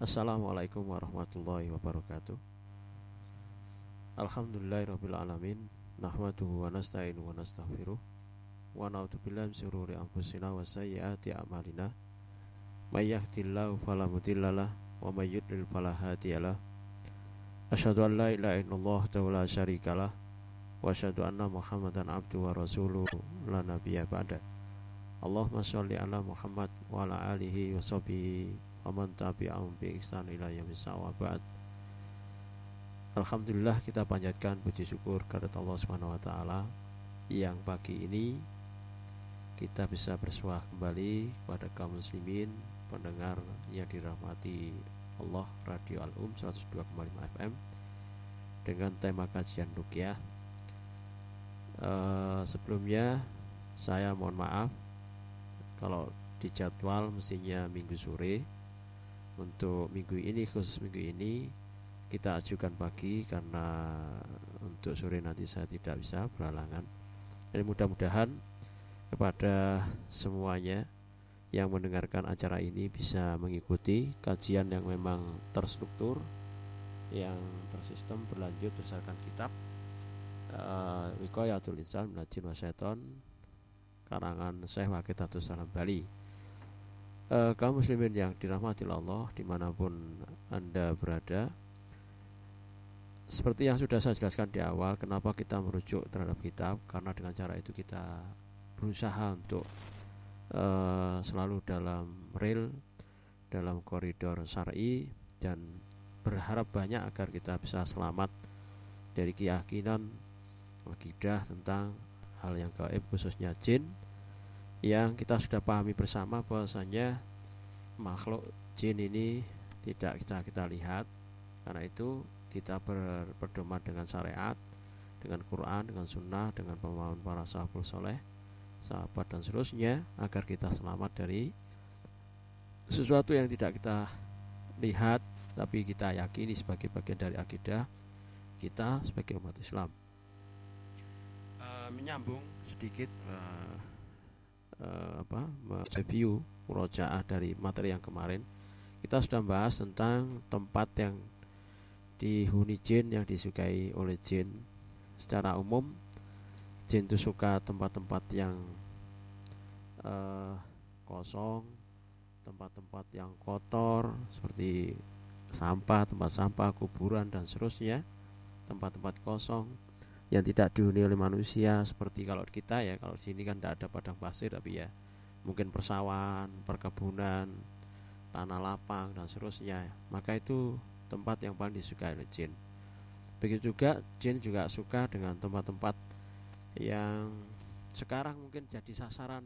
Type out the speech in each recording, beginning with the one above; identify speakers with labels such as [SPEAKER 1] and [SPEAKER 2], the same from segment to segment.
[SPEAKER 1] Assalamualaikum warahmatullahi wabarakatuh. Alhamdulillahirrabbilalamin Nahmaduhu wa nasta'inu wa nastaghfiruh Wa na'udzubillah min syururi anfusina wa sayyiati a'malina. May yahdihillahu fala mudhillalah wa may yudlil fala hadiyalah Asyhadu an la ilaha illallah wa la syarikalah wa asyhadu anna Muhammadan abduhu wa rasuluhu la nabiyya ba'da. Allahumma sholli ala Muhammad wa ala alihi wa sahbihi Aman tabi'ahum bi ihsan ila yaumil ba'd. Alhamdulillah kita panjatkan puji syukur kepada Allah Subhanahu wa taala yang pagi ini kita bisa bersuah kembali kepada kaum muslimin pendengar yang dirahmati Allah Radio Al-Um 102,5 FM dengan tema kajian rukyah. Uh, sebelumnya saya mohon maaf kalau di jadwal mestinya minggu sore untuk minggu ini khusus minggu ini kita ajukan pagi karena untuk sore nanti saya tidak bisa berhalangan. Dan mudah-mudahan kepada semuanya yang mendengarkan acara ini bisa mengikuti kajian yang memang terstruktur yang tersistem berlanjut berdasarkan kitab uh, Wikoyatul Insan Minajin Wasyaiton karangan Syekh Wakitatul Salam Bali uh, kaum muslimin yang dirahmati Allah di mana pun anda berada seperti yang sudah saya jelaskan di awal kenapa kita merujuk terhadap kitab? Karena dengan cara itu kita berusaha untuk uh, selalu dalam real dalam koridor syar'i dan berharap banyak agar kita bisa selamat dari keyakinan akidah tentang hal yang gaib khususnya jin yang kita sudah pahami bersama bahwasanya makhluk jin ini tidak bisa kita lihat. Karena itu kita berpedoman dengan syariat dengan Quran, dengan sunnah, dengan pemahaman para sahabat soleh sahabat dan seterusnya agar kita selamat dari sesuatu yang tidak kita lihat tapi kita yakini sebagai bagian dari akidah kita sebagai umat Islam. Uh, menyambung sedikit uh, uh, apa review murojaah dari materi yang kemarin. Kita sudah membahas tentang tempat yang dihuni jin yang disukai oleh jin. Secara umum jin itu suka tempat-tempat yang uh, kosong tempat-tempat yang kotor seperti sampah tempat sampah kuburan dan seterusnya. Tempat-tempat kosong yang tidak dihuni oleh manusia seperti kalau kita ya kalau sini kan tidak ada padang pasir tapi ya mungkin persawahan perkebunan tanah lapang dan seterusnya. Maka itu tempat yang paling disukai oleh jin. Begitu juga jin juga suka dengan tempat-tempat yang sekarang mungkin jadi sasaran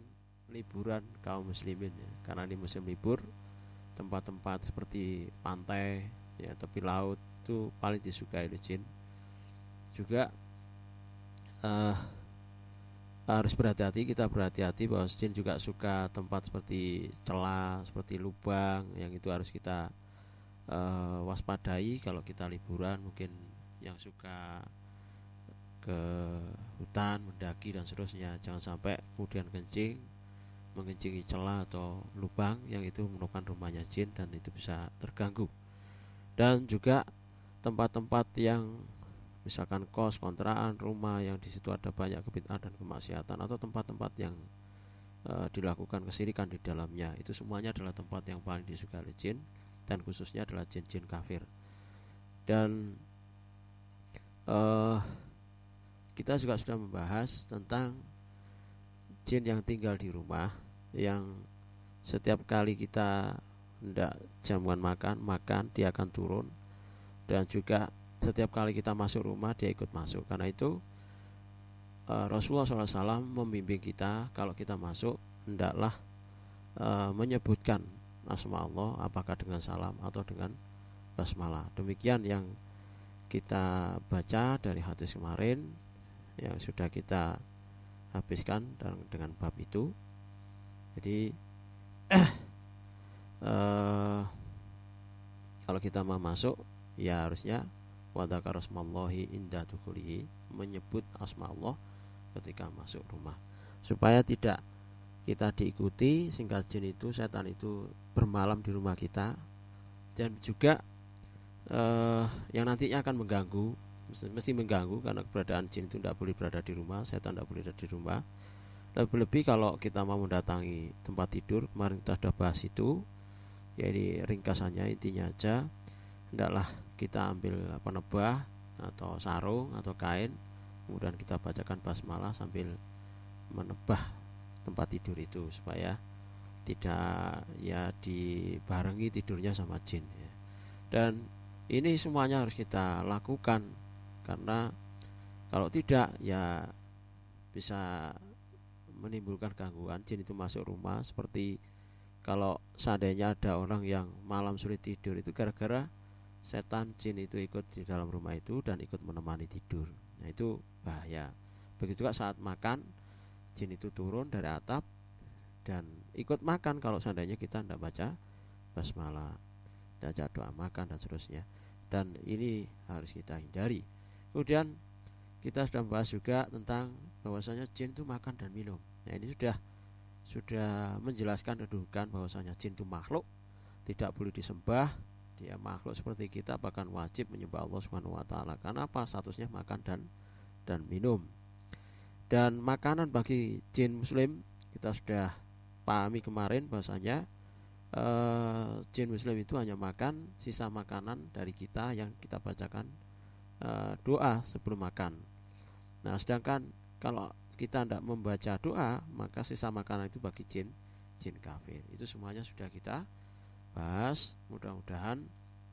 [SPEAKER 1] liburan kaum muslimin ya. Karena di musim libur tempat-tempat seperti pantai ya tepi laut itu paling disukai oleh jin. Juga uh, harus berhati-hati kita berhati-hati bahwa jin juga suka tempat seperti celah seperti lubang yang itu harus kita uh, waspadai kalau kita liburan. Mungkin yang suka ke hutan mendaki dan seterusnya. Jangan sampai kemudian kencing mengencingi celah atau lubang yang itu merupakan rumahnya jin dan itu bisa terganggu. Dan juga tempat-tempat yang misalkan kos, kontrakan, rumah yang di situ ada banyak kebid'ahan dan kemaksiatan atau tempat-tempat yang e, dilakukan kesirikan di dalamnya. Itu semuanya adalah tempat yang paling disukai jin dan khususnya adalah jin-jin kafir. Dan e, kita juga sudah membahas tentang jin yang tinggal di rumah yang setiap kali kita hendak jamuan makan makan dia akan turun. Dan juga setiap kali kita masuk rumah dia ikut masuk. Karena itu uh, Rasulullah SAW membimbing kita kalau kita masuk hendaklah uh, menyebutkan asma Allah apakah dengan salam atau dengan basmalah. Demikian yang kita baca dari hadis kemarin yang sudah kita habiskan dan dengan bab itu. Jadi uh, kalau kita mau masuk ya harusnya wadakar asmallahi inda dukulihi menyebut asma Allah ketika masuk rumah. Supaya tidak kita diikuti sehingga jin itu setan itu bermalam di rumah kita. Dan juga uh, yang nantinya akan mengganggu mesti mengganggu karena keberadaan jin itu tidak boleh berada di rumah setan tidak boleh berada di rumah. Lebih-lebih kalau kita mau mendatangi tempat tidur kemarin kita sudah bahas itu ya ini ringkasannya intinya aja hendaklah kita ambil penebah atau sarung atau kain kemudian kita bacakan basmalah sambil menebah tempat tidur itu supaya tidak ya dibarengi tidurnya sama jin ya. dan ini semuanya harus kita lakukan karena kalau tidak ya bisa menimbulkan gangguan jin itu masuk rumah seperti kalau seandainya ada orang yang malam sulit tidur itu gara-gara setan jin itu ikut di dalam rumah itu dan ikut menemani tidur. Nah itu bahaya. Begitu juga saat makan jin itu turun dari atap dan ikut makan kalau seandainya kita tidak baca basmalah baca doa makan dan seterusnya. Dan ini harus kita hindari. Kemudian kita sudah membahas juga tentang bahwasanya jin itu makan dan minum. Nah ini sudah sudah menjelaskan kedudukan bahwasanya jin itu makhluk tidak boleh disembah dia makhluk seperti kita bahkan wajib menyembah Allah Subhanahu wa taala. Karena apa? Statusnya makan dan dan minum. Dan makanan bagi jin muslim kita sudah pahami kemarin bahwasanya uh, jin muslim itu hanya makan sisa makanan dari kita yang kita bacakan uh, doa sebelum makan. Nah, sedangkan kalau kita tidak membaca doa, maka sisa makanan itu bagi jin, jin kafir. Itu semuanya sudah kita bahas. Mudah-mudahan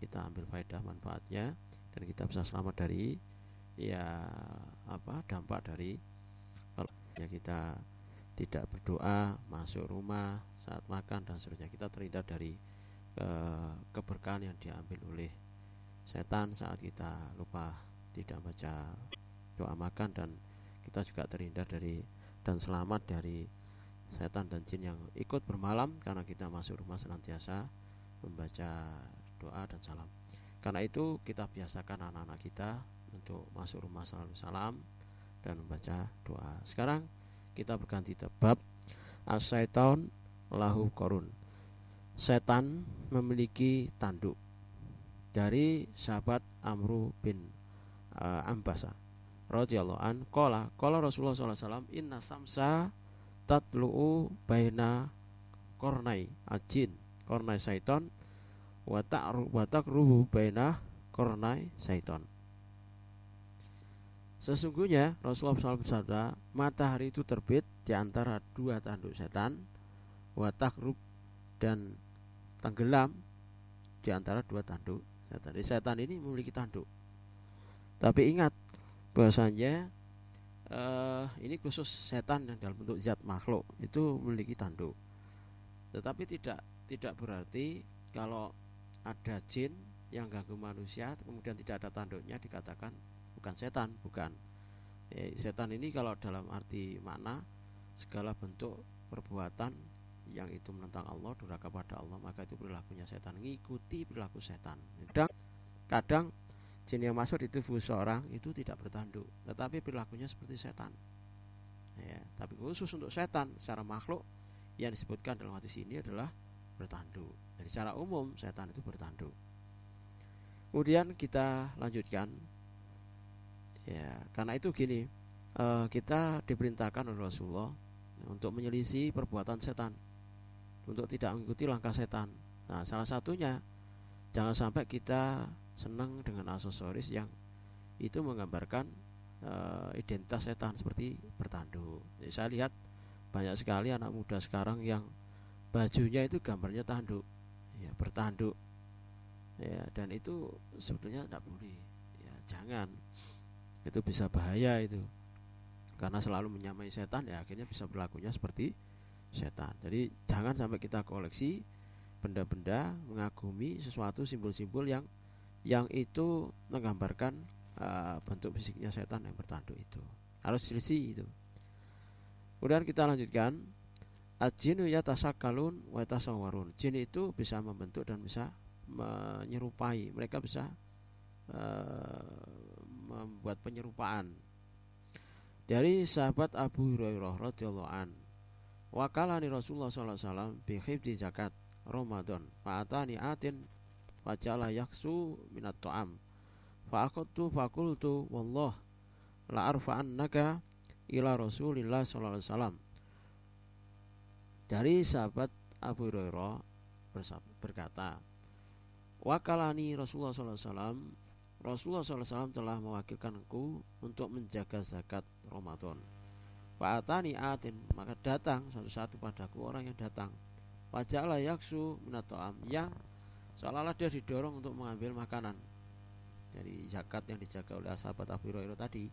[SPEAKER 1] kita ambil faedah manfaatnya dan kita bisa selamat dari ya apa dampak dari kalau ya kita tidak berdoa masuk rumah saat makan dan seterusnya kita terhindar dari uh, keberkahan yang diambil oleh setan saat kita lupa tidak baca doa makan dan kita juga terhindar dari dan selamat dari setan dan jin yang ikut bermalam karena kita masuk rumah senantiasa membaca doa dan salam. Karena itu kita biasakan anak-anak kita untuk masuk rumah selalu salam dan membaca doa. Sekarang kita berganti tebab Asyaiton lahu korun. Setan memiliki tanduk dari sahabat Amru bin uh, Ambasa radhiyallahu an qala qala Rasulullah sallallahu inna samsa tatlu'u baina kornai ajin kornai syaiton wa ta'ru wa takruhu baina kornai syaiton Sesungguhnya Rasulullah SAW bersabda Matahari itu terbit di antara dua tanduk setan Watakrub dan tenggelam di antara dua tanduk setan. Jadi setan ini memiliki tanduk. Tapi ingat bahwasanya uh, ini khusus setan yang dalam bentuk zat makhluk itu memiliki tanduk. Tetapi tidak tidak berarti kalau ada jin yang ganggu manusia kemudian tidak ada tanduknya dikatakan bukan setan, bukan. Ya, setan ini kalau dalam arti mana segala bentuk perbuatan yang itu menentang Allah durhaka pada Allah maka itu perilakunya setan. Ngikuti perilaku setan. Kadang kadang jin yang masuk di tubuh seorang itu tidak bertanduk tetapi perilakunya seperti setan. Ya, tapi khusus untuk setan secara makhluk yang disebutkan dalam hadis ini adalah bertanduk jadi secara umum setan itu bertanduk kemudian kita lanjutkan ya karena itu gini uh, kita diperintahkan oleh Rasulullah untuk menyelisih perbuatan setan untuk tidak mengikuti langkah setan. Nah, salah satunya jangan sampai kita senang dengan aksesoris yang itu menggambarkan uh, identitas setan seperti bertanduk. Jadi saya lihat banyak sekali anak muda sekarang yang bajunya itu gambarnya tanduk, ya bertanduk, ya dan itu sebetulnya tidak boleh, ya jangan, itu bisa bahaya itu, karena selalu menyamai setan ya akhirnya bisa berlakunya seperti setan. Jadi jangan sampai kita koleksi benda-benda mengagumi sesuatu simbol-simbol yang yang itu menggambarkan uh, bentuk fisiknya setan yang bertanduk itu. Harus selisih itu. Kemudian kita lanjutkan Ajinu ya tasakalun wa. Jin itu bisa membentuk dan bisa menyerupai. Mereka bisa uh, membuat penyerupaan. Dari sahabat Abu Hurairah radhiyallahu an Wakala ni Rasulullah sallallahu alaihi wasallam bi khifdi zakat Ramadan. Fa'atani atin Fajalah yaksu minat ta'am Fa'akotu fakultu Wallah La arfa'annaka ila Rasulillah sallallahu alaihi wasallam. Dari sahabat Abu Hurairah berkata, Wakalani Rasulullah wasallam Rasulullah SAW telah mewakilkanku untuk menjaga zakat Ramadan. Fa'atani atin maka datang satu-satu padaku orang yang datang. Wajalah yaksu minatoam yang seolah-olah dia didorong untuk mengambil makanan dari zakat yang dijaga oleh sahabat Abu Hurairah tadi.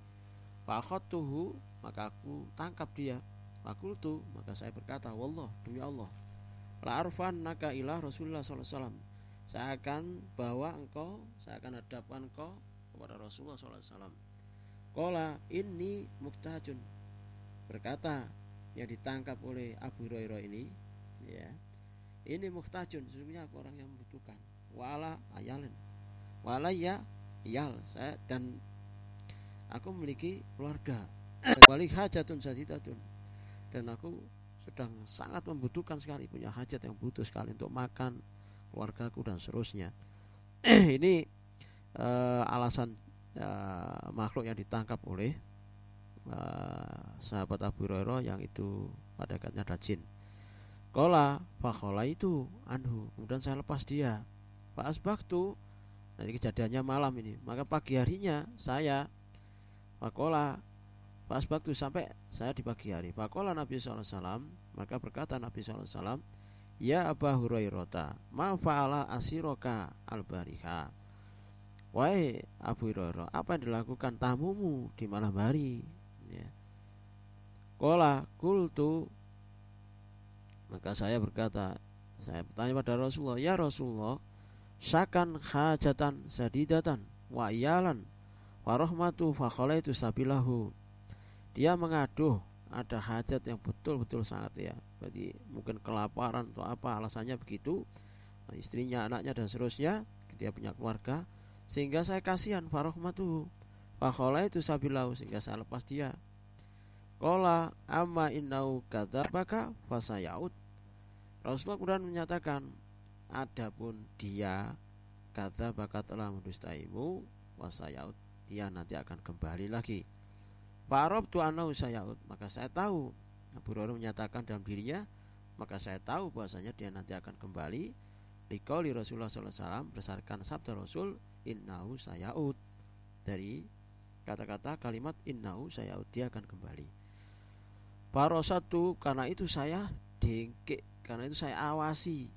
[SPEAKER 1] tuhu maka aku tangkap dia. Fakultu maka saya berkata, Wallah demi Allah, la arfan naka ilah Rasulullah SAW saya akan bawa engkau saya akan hadapkan engkau kepada Rasulullah SAW Kola ini muktajun berkata yang ditangkap oleh Abu Hurairah ini ya ini muktajun sesungguhnya aku orang yang membutuhkan. Wala ayalin. Wala ya iyal saya dan aku memiliki keluarga. Wali hajatun sadidatun dan aku sedang sangat membutuhkan sekali punya hajat yang butuh sekali untuk makan keluargaku dan seterusnya. Ini uh, alasan uh, makhluk yang ditangkap oleh uh, sahabat Abu Hurairah yang itu pada katanya rajin. Kola fakola itu anhu. Kemudian saya lepas dia. Pak Asbaktu ini kejadiannya malam ini. Maka pagi harinya saya Fakola Pak Asbaktu sampai saya di pagi hari Fakola Nabi SAW maka berkata Nabi SAW Ya Aba Hurairah Ma fa'ala asiroka al-bariha. Wahai Abu Hurairah Apa yang dilakukan tamumu di malam hari? Ya. Kola kultu Maka saya berkata Saya bertanya pada Rasulullah Ya Rasulullah Sakan hajatan sadidatan Wa iyalan Warahmatu fakhalaitu sabilahu Dia mengaduh. Ada hajat yang betul-betul sangat ya. Berarti mungkin kelaparan atau apa alasannya begitu. Nah, istrinya anaknya dan seterusnya dia punya keluarga. Sehingga saya kasihan farohmatuhu Fakhola itu sabilau sehingga saya lepas dia. Kola amma innau kata baka fasayaut Rasulullah kemudian menyatakan Adapun dia kata baka telah mendustaimu wasayaut dia nanti akan kembali lagi Farob tu anau sayaud maka saya tahu. Abu Hurairah menyatakan dalam dirinya maka saya tahu bahwasanya dia nanti akan kembali. Likoli Rasulullah SAW berdasarkan sabda Rasul innahu sayaud dari kata-kata kalimat innahu sayaud dia akan kembali. Satu karena itu saya dengke karena itu saya awasi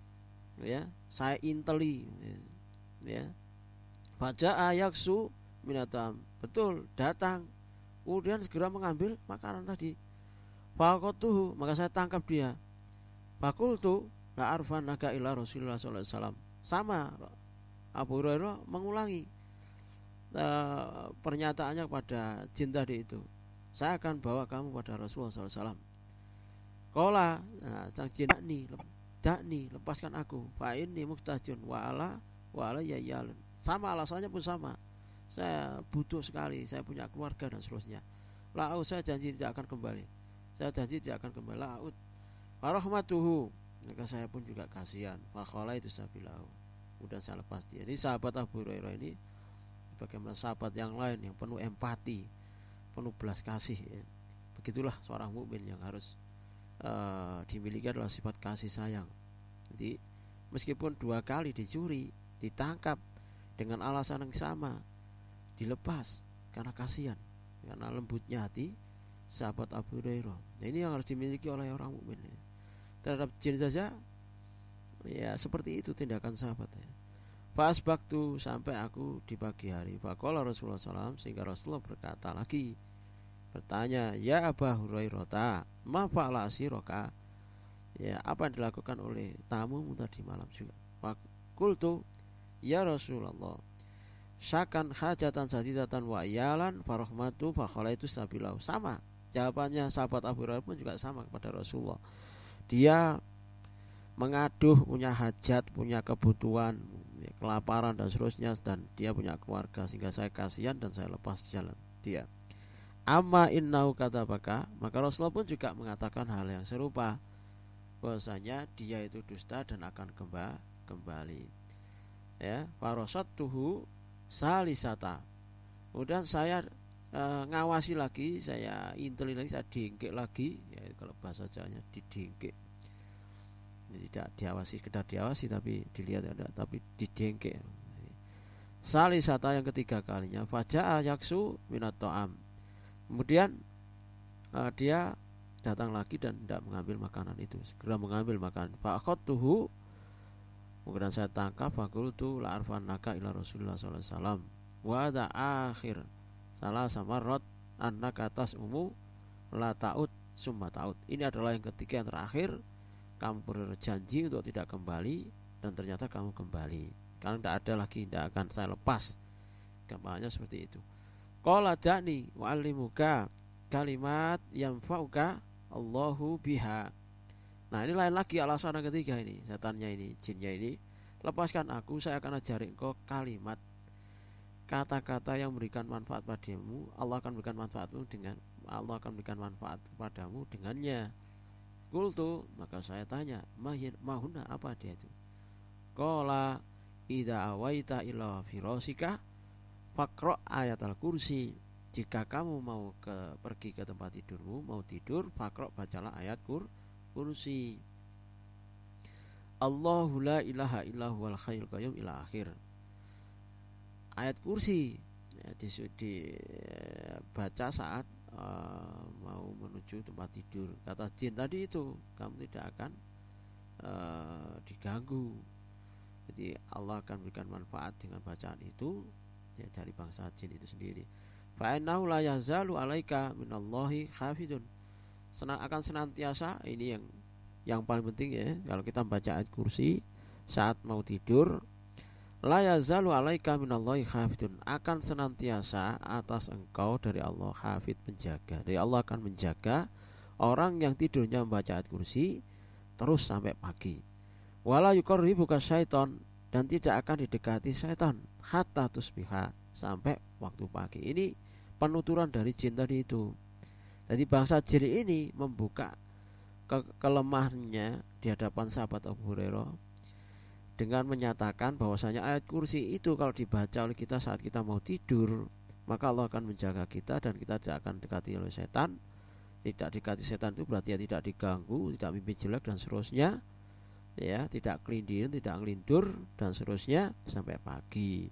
[SPEAKER 1] ya saya inteli ya. Baca ayaksu minatam betul datang kemudian segera mengambil makanan tadi. Fakotuhu maka saya tangkap dia. Fakultu la arfan naga ila Rasulullah SAW sama Abu Hurairah mengulangi uh, pernyataannya kepada jin tadi itu. Saya akan bawa kamu pada Rasulullah SAW Kola nah, sang jin dakni dakni lepaskan aku. Fa ini muktajun wala wala ya sama alasannya pun sama saya butuh sekali saya punya keluarga dan seterusnya. Laut saya janji tidak akan kembali. Saya janji tidak akan kembali. Laut warahmatuhu. Maka saya pun juga kasihan. Fakola itu saya bilang. Udah saya lepas dia. Ini sahabat Abu Hurairah ini bagaimana sahabat yang lain yang penuh empati penuh belas kasih ya. begitulah seorang mukmin yang harus uh, dimiliki adalah sifat kasih sayang. Jadi meskipun dua kali dicuri ditangkap dengan alasan yang sama dilepas karena kasihan karena lembutnya hati sahabat Abu Hurairah. Nah, ini yang harus dimiliki oleh orang mukmin ya. terhadap jin saja ya seperti itu tindakan sahabat ya. Pas waktu sampai aku di pagi hari. Fakola Rasulullah SAW Sehingga Rasulullah berkata lagi Bertanya Ya Abu Hurairah Ma fa'ala siroka Ya apa yang dilakukan oleh tamumu tadi malam juga. Fakultu Ya Rasulullah syakan hajatan sadidatan wa iyalan farahmatu itu sabilau. Sama. Jawabannya sahabat Abu Hurairah pun juga sama kepada Rasulullah. Dia mengaduh punya hajat punya kebutuhan kelaparan dan seterusnya dan dia punya keluarga sehingga saya kasihan dan saya lepas jalan dia. Amma innau kata baka maka Rasulullah pun juga mengatakan hal yang serupa. Bahwasanya dia itu dusta dan akan kembali. Ya parosat tuhu salisata. Kemudian saya e, ngawasi lagi saya inteli lagi saya dingkik lagi. Ya kalau bahasa Jawanya didingkik tidak diawasi sekedar diawasi tapi dilihat ada tapi didengke salisata yang ketiga kalinya faja'a yaksu minat to'am kemudian uh, dia datang lagi dan tidak mengambil makanan itu. Segera mengambil makanan. Tuhu Kemudian saya tangkap fakultu la arfan naka ila Rasulullah sallallahu alaihi wasallam. Wa ada akhir salah sama rot anak atas umu la taut summa taut. Ini adalah yang ketiga yang terakhir kamu berjanji untuk tidak kembali dan ternyata kamu kembali. Karena tidak ada lagi tidak akan saya lepas. Gambarnya seperti itu. Qala da'ni wa'allimuka kalimat yang fauka Allahu biha Nah ini lain lagi alasan yang ketiga ini Setannya ini, jinnya ini. Lepaskan aku, saya akan ajari engkau kalimat Kata-kata yang memberikan manfaat padamu. Allah akan memberikan manfaatmu dengan Allah akan memberikan manfaat kepadamu dengannya. Kultu, maka saya tanya Mahin, Mahuna apa dia itu? Kola Ida awaita ila firosika Fakro ayat al-kursi Jika kamu mau ke pergi ke tempat tidurmu Mau tidur Fakro bacalah ayat kur kursi. Allahu la ilaha illahu wal khayyul qayyum ila akhir. Ayat kursi. Ya, di, di baca saat uh, mau menuju tempat tidur. Kata jin tadi itu kamu tidak akan uh, diganggu. Jadi Allah akan berikan manfaat dengan bacaan itu ya, dari bangsa jin itu sendiri. Fa'innahu la yazalu alaika minallahi khafidun senang akan senantiasa ini yang yang paling penting ya kalau kita membaca ayat kursi saat mau tidur la yazalu alaika minallahi hafidun akan senantiasa atas engkau dari Allah hafid penjaga dari Allah akan menjaga orang yang tidurnya membaca ayat kursi terus sampai pagi. Wala yuqarribuka syaiton dan tidak akan didekati setan hatta tusbiha sampai waktu pagi. Ini penuturan dari jin tadi itu jadi bangsa jin ini membuka ke kelemahannya di hadapan sahabat Abu Hurairah dengan menyatakan bahwasanya ayat kursi itu kalau dibaca oleh kita saat kita mau tidur maka Allah akan menjaga kita dan kita tidak akan dekati oleh setan. Tidak dekati setan itu berarti ya tidak diganggu tidak mimpi jelek dan seterusnya. Ya tidak kelindin tidak ngelindur dan seterusnya sampai pagi.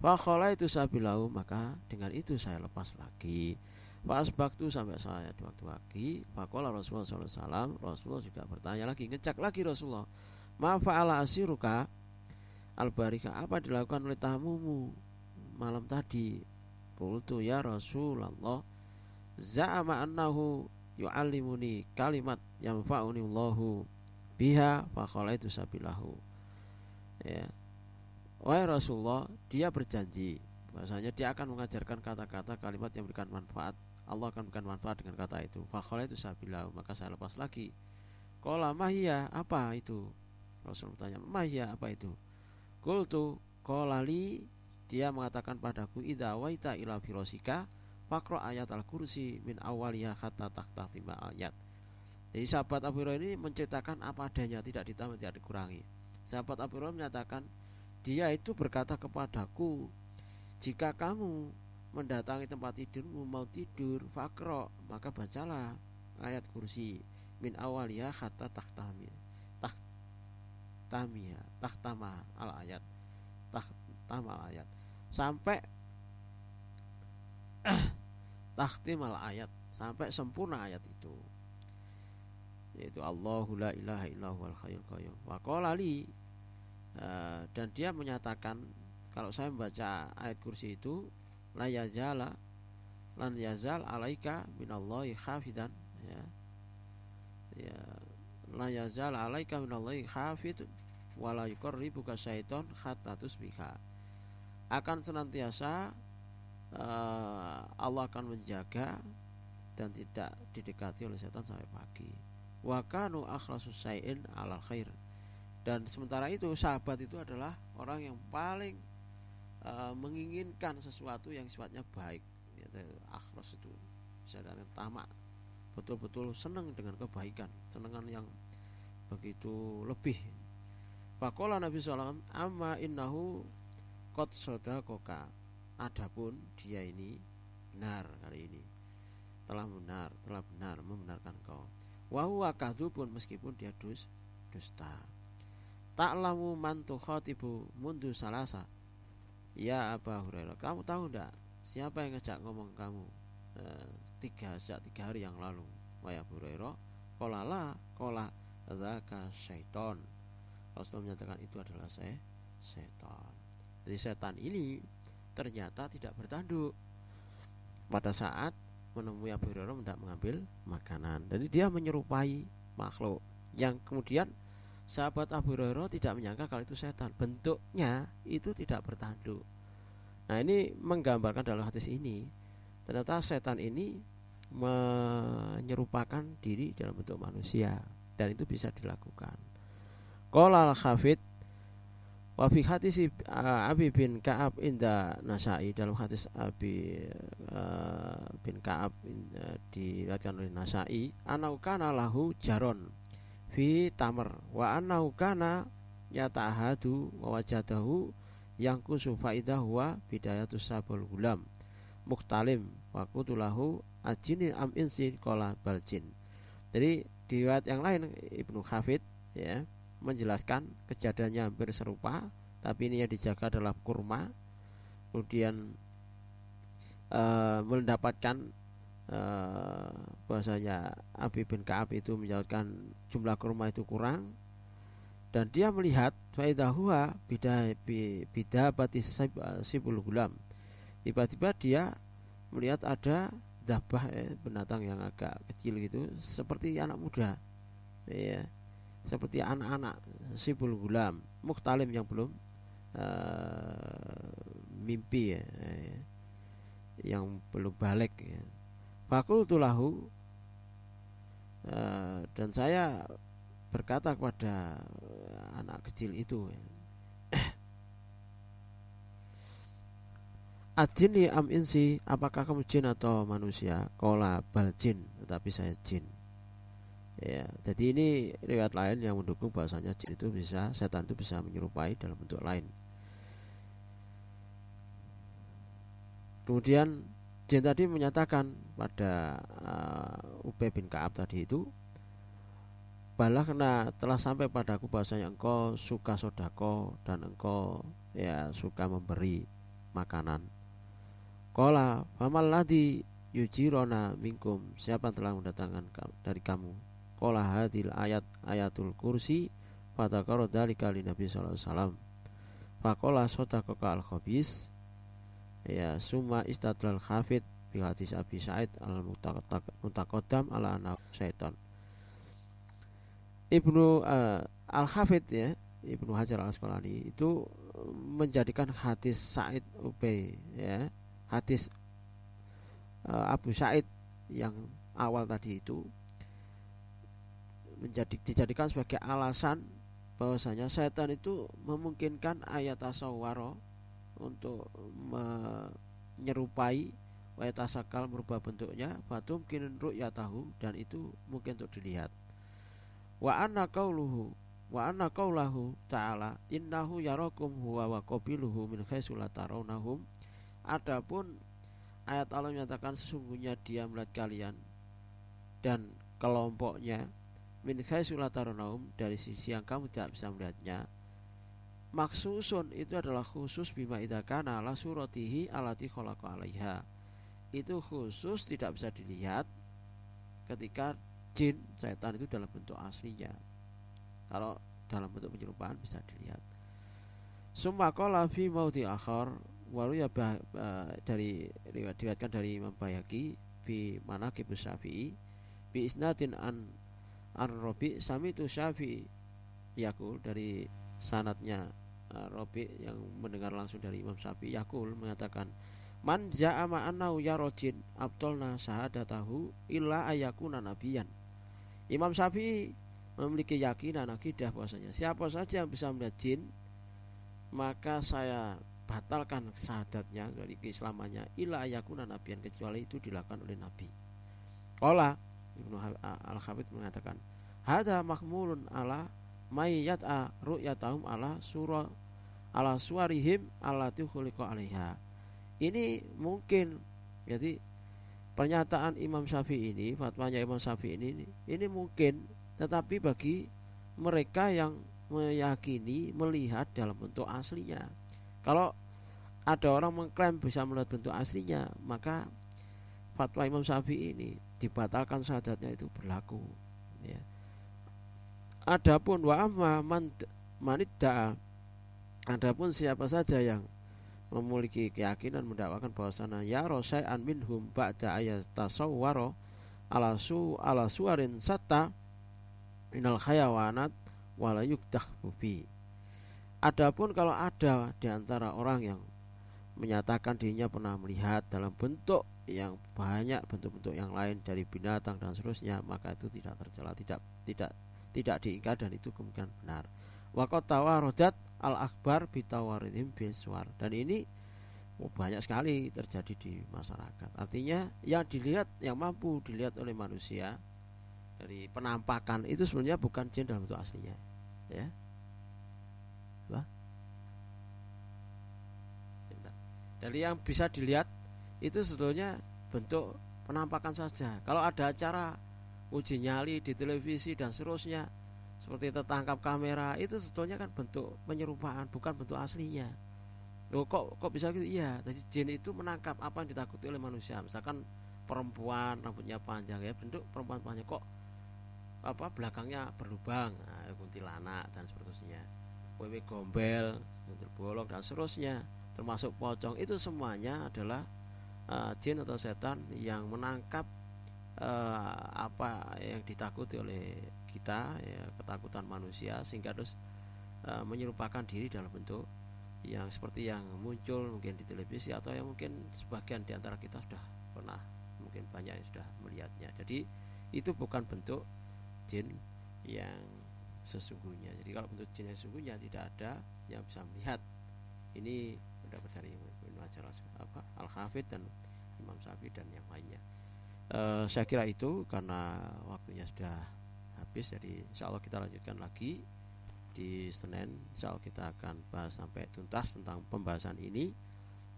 [SPEAKER 1] Fakhola itu sabilahu maka dengan itu saya lepas lagi Pas waktu sampai saya waktu pagi, Fakola Rasulullah SAW, Rasulullah juga bertanya lagi, ngecek lagi Rasulullah, Ma fa'ala asiruka al-barika apa dilakukan oleh tamumu malam tadi? Kultu ya Rasulullah, za'ama annahu yu'allimuni kalimat yang fa'uni Allahu biha fakola itu sabilahu. Ya. Wahai Rasulullah, dia berjanji bahasanya dia akan mengajarkan kata-kata kalimat yang memberikan manfaat Allah akan memberikan manfaat dengan kata itu. Fakhola itu sabilah maka saya lepas lagi. Kola mahia apa itu? Rasul bertanya mahia apa itu? Kultu kolali dia mengatakan padaku ida waita ila filosika fakro ayat al kursi min awaliyah kata takta timba ayat. Jadi sahabat Abu Hurairah ini menceritakan apa adanya tidak ditambah tidak dikurangi. Sahabat Abu Hurairah menyatakan dia itu berkata kepadaku jika kamu mendatangi tempat tidurmu mau tidur fakro maka bacalah ayat kursi. Min awaliyah hatta tahtami tahtamia tahtama al ayat. Tahtama al ayat. Sampai tahtim al ayat sampai sempurna ayat itu. Yaitu Allahu la ilaha illahu al khayyul qayyum. Wa li uh, dan dia menyatakan kalau saya membaca ayat kursi itu la yazala lan yazal alaika minallahi hafidan ya. Ya la yazal alaika minallahi hafid wala yuqarribuka syaiton hatta tusbiha. Akan senantiasa uh, Allah akan menjaga dan tidak didekati oleh setan sampai pagi. Wa kanu akhlasus syai'in alal khair. Dan sementara itu sahabat itu adalah orang yang paling e, menginginkan sesuatu yang sifatnya baik yaitu akhlas itu dari tamak betul-betul senang dengan kebaikan senangan yang begitu lebih Fakola Nabi Sallam amma innahu kot koka. Adapun dia ini benar kali ini telah benar, telah benar membenarkan kau. Wahu pun meskipun dia dus, dusta. Ta'lamu man tukhatibu mundu salasa. Ya Aba Hurairah, kamu tahu tidak siapa yang ngejak ngomong kamu e, tiga sejak tiga hari yang lalu? Wahai Abu Hurairah, kolala, kola, zaka syaiton. Rasulullah menyatakan itu adalah saya setan. Jadi setan ini ternyata tidak bertanduk. Pada saat menemui Abu Hurairah tidak mengambil makanan. Jadi dia menyerupai makhluk yang kemudian sahabat Abu Hurairah tidak menyangka kalau itu setan. Bentuknya itu tidak bertanduk. Nah ini menggambarkan dalam hadis ini ternyata setan ini menyerupakan diri dalam bentuk manusia dan itu bisa dilakukan. Qala al-Hafid wa fi hadis uh, Abi bin Ka'ab inda Nasai dalam hadis Abi uh, bin Ka'ab uh, diriwayatkan oleh Nasai anau kana lahu jaron fi tamar. Wa anau kana yata'ahadu wa wajadahu yang kusu faidah wa bidayatus sabul gulam. Muktalim. Wa kutulahu ajinin am insin kola baljin jadi di riwayat yang lain Ibnu Hafid ya menjelaskan kejadiannya hampir serupa tapi ini yang dijaga adalah kurma. Kemudian uh, mendapatkan uh, bahasanya Abi bin Kaab itu menjawabkan jumlah kurma itu kurang. Dan dia melihat faidahua bida bida batis sibul gulam. Tiba-tiba dia melihat ada dabah eh, binatang yang agak kecil gitu seperti anak muda. Ya seperti anak-anak sibul gulam muktalim yang belum uh, mimpi ya, ya, yang belum balik ya. Tulahu uh, dan saya berkata kepada anak kecil itu ya. Adini am insi apakah kamu jin atau manusia? Kola bal jin tetapi saya jin ya jadi ini riwayat lain yang mendukung bahasanya jin itu bisa setan itu bisa menyerupai dalam bentuk lain kemudian jin tadi menyatakan pada uh, Ubay bin Kaab tadi itu balah kena telah sampai padaku bahasanya engkau suka sodako dan engkau ya suka memberi makanan. Kola famal ladi yujirona minkum? Siapa telah mendatangkan dari kamu? Kola hadil ayat ayatul kursi Fatakaro dalika li Nabi sallallahu alaihi wasallam. Fakola sotakoka al khabis Ya summa istadlal khafid Bil hadis Abi Sa'id al mutakodam ala anak syaitan. Ibnu uh, al Hafid ya Ibnu Hajar al Asqalani itu menjadikan hadis Sa'id Ubay ya hadis uh, Abu Sa'id yang awal tadi itu menjadi dijadikan sebagai alasan bahwasanya setan itu memungkinkan ayat tasawwaro untuk menyerupai ayat tasakal merubah bentuknya batu mungkin ya tahu dan itu mungkin untuk dilihat. Wa anna qauluhu wa anna qaulahu ta'ala innahu yarakum huwa wa qabiluhu min haitsu la tarawnahum adapun ayat Allah menyatakan sesungguhnya dia melihat kalian dan kelompoknya min khaisulatarunahum dari sisi yang kamu tidak bisa melihatnya maksusun itu adalah khusus bima idakana ala suratihi alati kholaqa alaiha. Itu khusus tidak bisa dilihat ketika jin setan itu dalam bentuk aslinya. Kalau dalam bentuk penyerupaan bisa dilihat. Summa qala fi maudi akhar walu ya bah, uh, dari diriwayatkan dari Imam Bayaki fi manaqib Syafi'i bi isnadin an Ar-Robi Sami itu Syafi'i Yakul dari sanatnya Robi yang mendengar langsung dari Imam Syafi'i Yakul mengatakan Man ja'ama annahu yarojin abtolna sahadatahu illa ayakuna nabiyan Imam Syafi'i memiliki yakinan akidah bahwasanya siapa saja yang bisa melihat jin maka saya batalkan syahadatnya dari keislamannya illa ayakuna nabiyan kecuali itu dilakukan oleh nabi. Ola Ibnu Al-Hafid mengatakan hada mahmulun ala mayyat a ru'yatahum ala surah ala suarihim allati khuliqa alaiha. Ini mungkin jadi pernyataan Imam Syafi'i ini, fatwanya Imam Syafi'i ini ini mungkin tetapi bagi mereka yang meyakini melihat dalam bentuk aslinya. Kalau ada orang mengklaim bisa melihat bentuk aslinya, maka fatwa Imam Syafi'i ini dibatalkan syahadatnya itu berlaku. Ya. Adapun wa amma man Adapun siapa saja yang memiliki keyakinan mendakwakan bahwasanya ya rosai'an minhum ba'da ayat tasawwaro ala su ala suarin satta minal khayawanat wala yukdah bubi. Adapun kalau ada di antara orang yang menyatakan dirinya pernah melihat dalam bentuk yang banyak bentuk-bentuk yang lain dari binatang dan seterusnya maka itu tidak tercela tidak tidak tidak diingkar dan itu kemungkinan benar Wakot tawarodat al akbar bitawaridhim biswar dan ini oh, banyak sekali terjadi di masyarakat. Artinya yang dilihat yang mampu dilihat oleh manusia dari penampakan itu sebenarnya bukan jin dalam bentuk aslinya ya. Apa? Dari yang bisa dilihat itu sebetulnya bentuk penampakan saja. Kalau ada acara uji nyali di televisi dan seterusnya seperti tertangkap kamera itu sebetulnya kan bentuk penyerupaan bukan bentuk aslinya. Loh, kok kok bisa gitu? Iya jadi jin itu menangkap apa yang ditakuti oleh manusia. Misalkan perempuan rambutnya panjang ya bentuk perempuan panjang. Kok apa belakangnya berlubang nah, kuntilanak dan seterusnya. Wewe gombel bolong dan seterusnya. Termasuk pocong itu semuanya adalah uh, jin atau setan yang menangkap uh, apa yang ditakuti oleh kita ya ketakutan manusia sehingga terus uh, menyerupakan diri dalam bentuk yang seperti yang muncul mungkin di televisi atau yang mungkin sebagian di antara kita sudah pernah mungkin banyak yang sudah melihatnya. Jadi itu bukan bentuk jin yang sesungguhnya. Jadi kalau bentuk jin yang sesungguhnya tidak ada yang bisa melihat. Ini pendapat dari Ibnu apa Al Hafid dan Imam Syafi'i dan yang lainnya. Uh, saya kira itu karena waktunya sudah habis jadi insya Allah kita lanjutkan lagi di Senin. Insya Allah kita akan bahas sampai tuntas tentang pembahasan ini.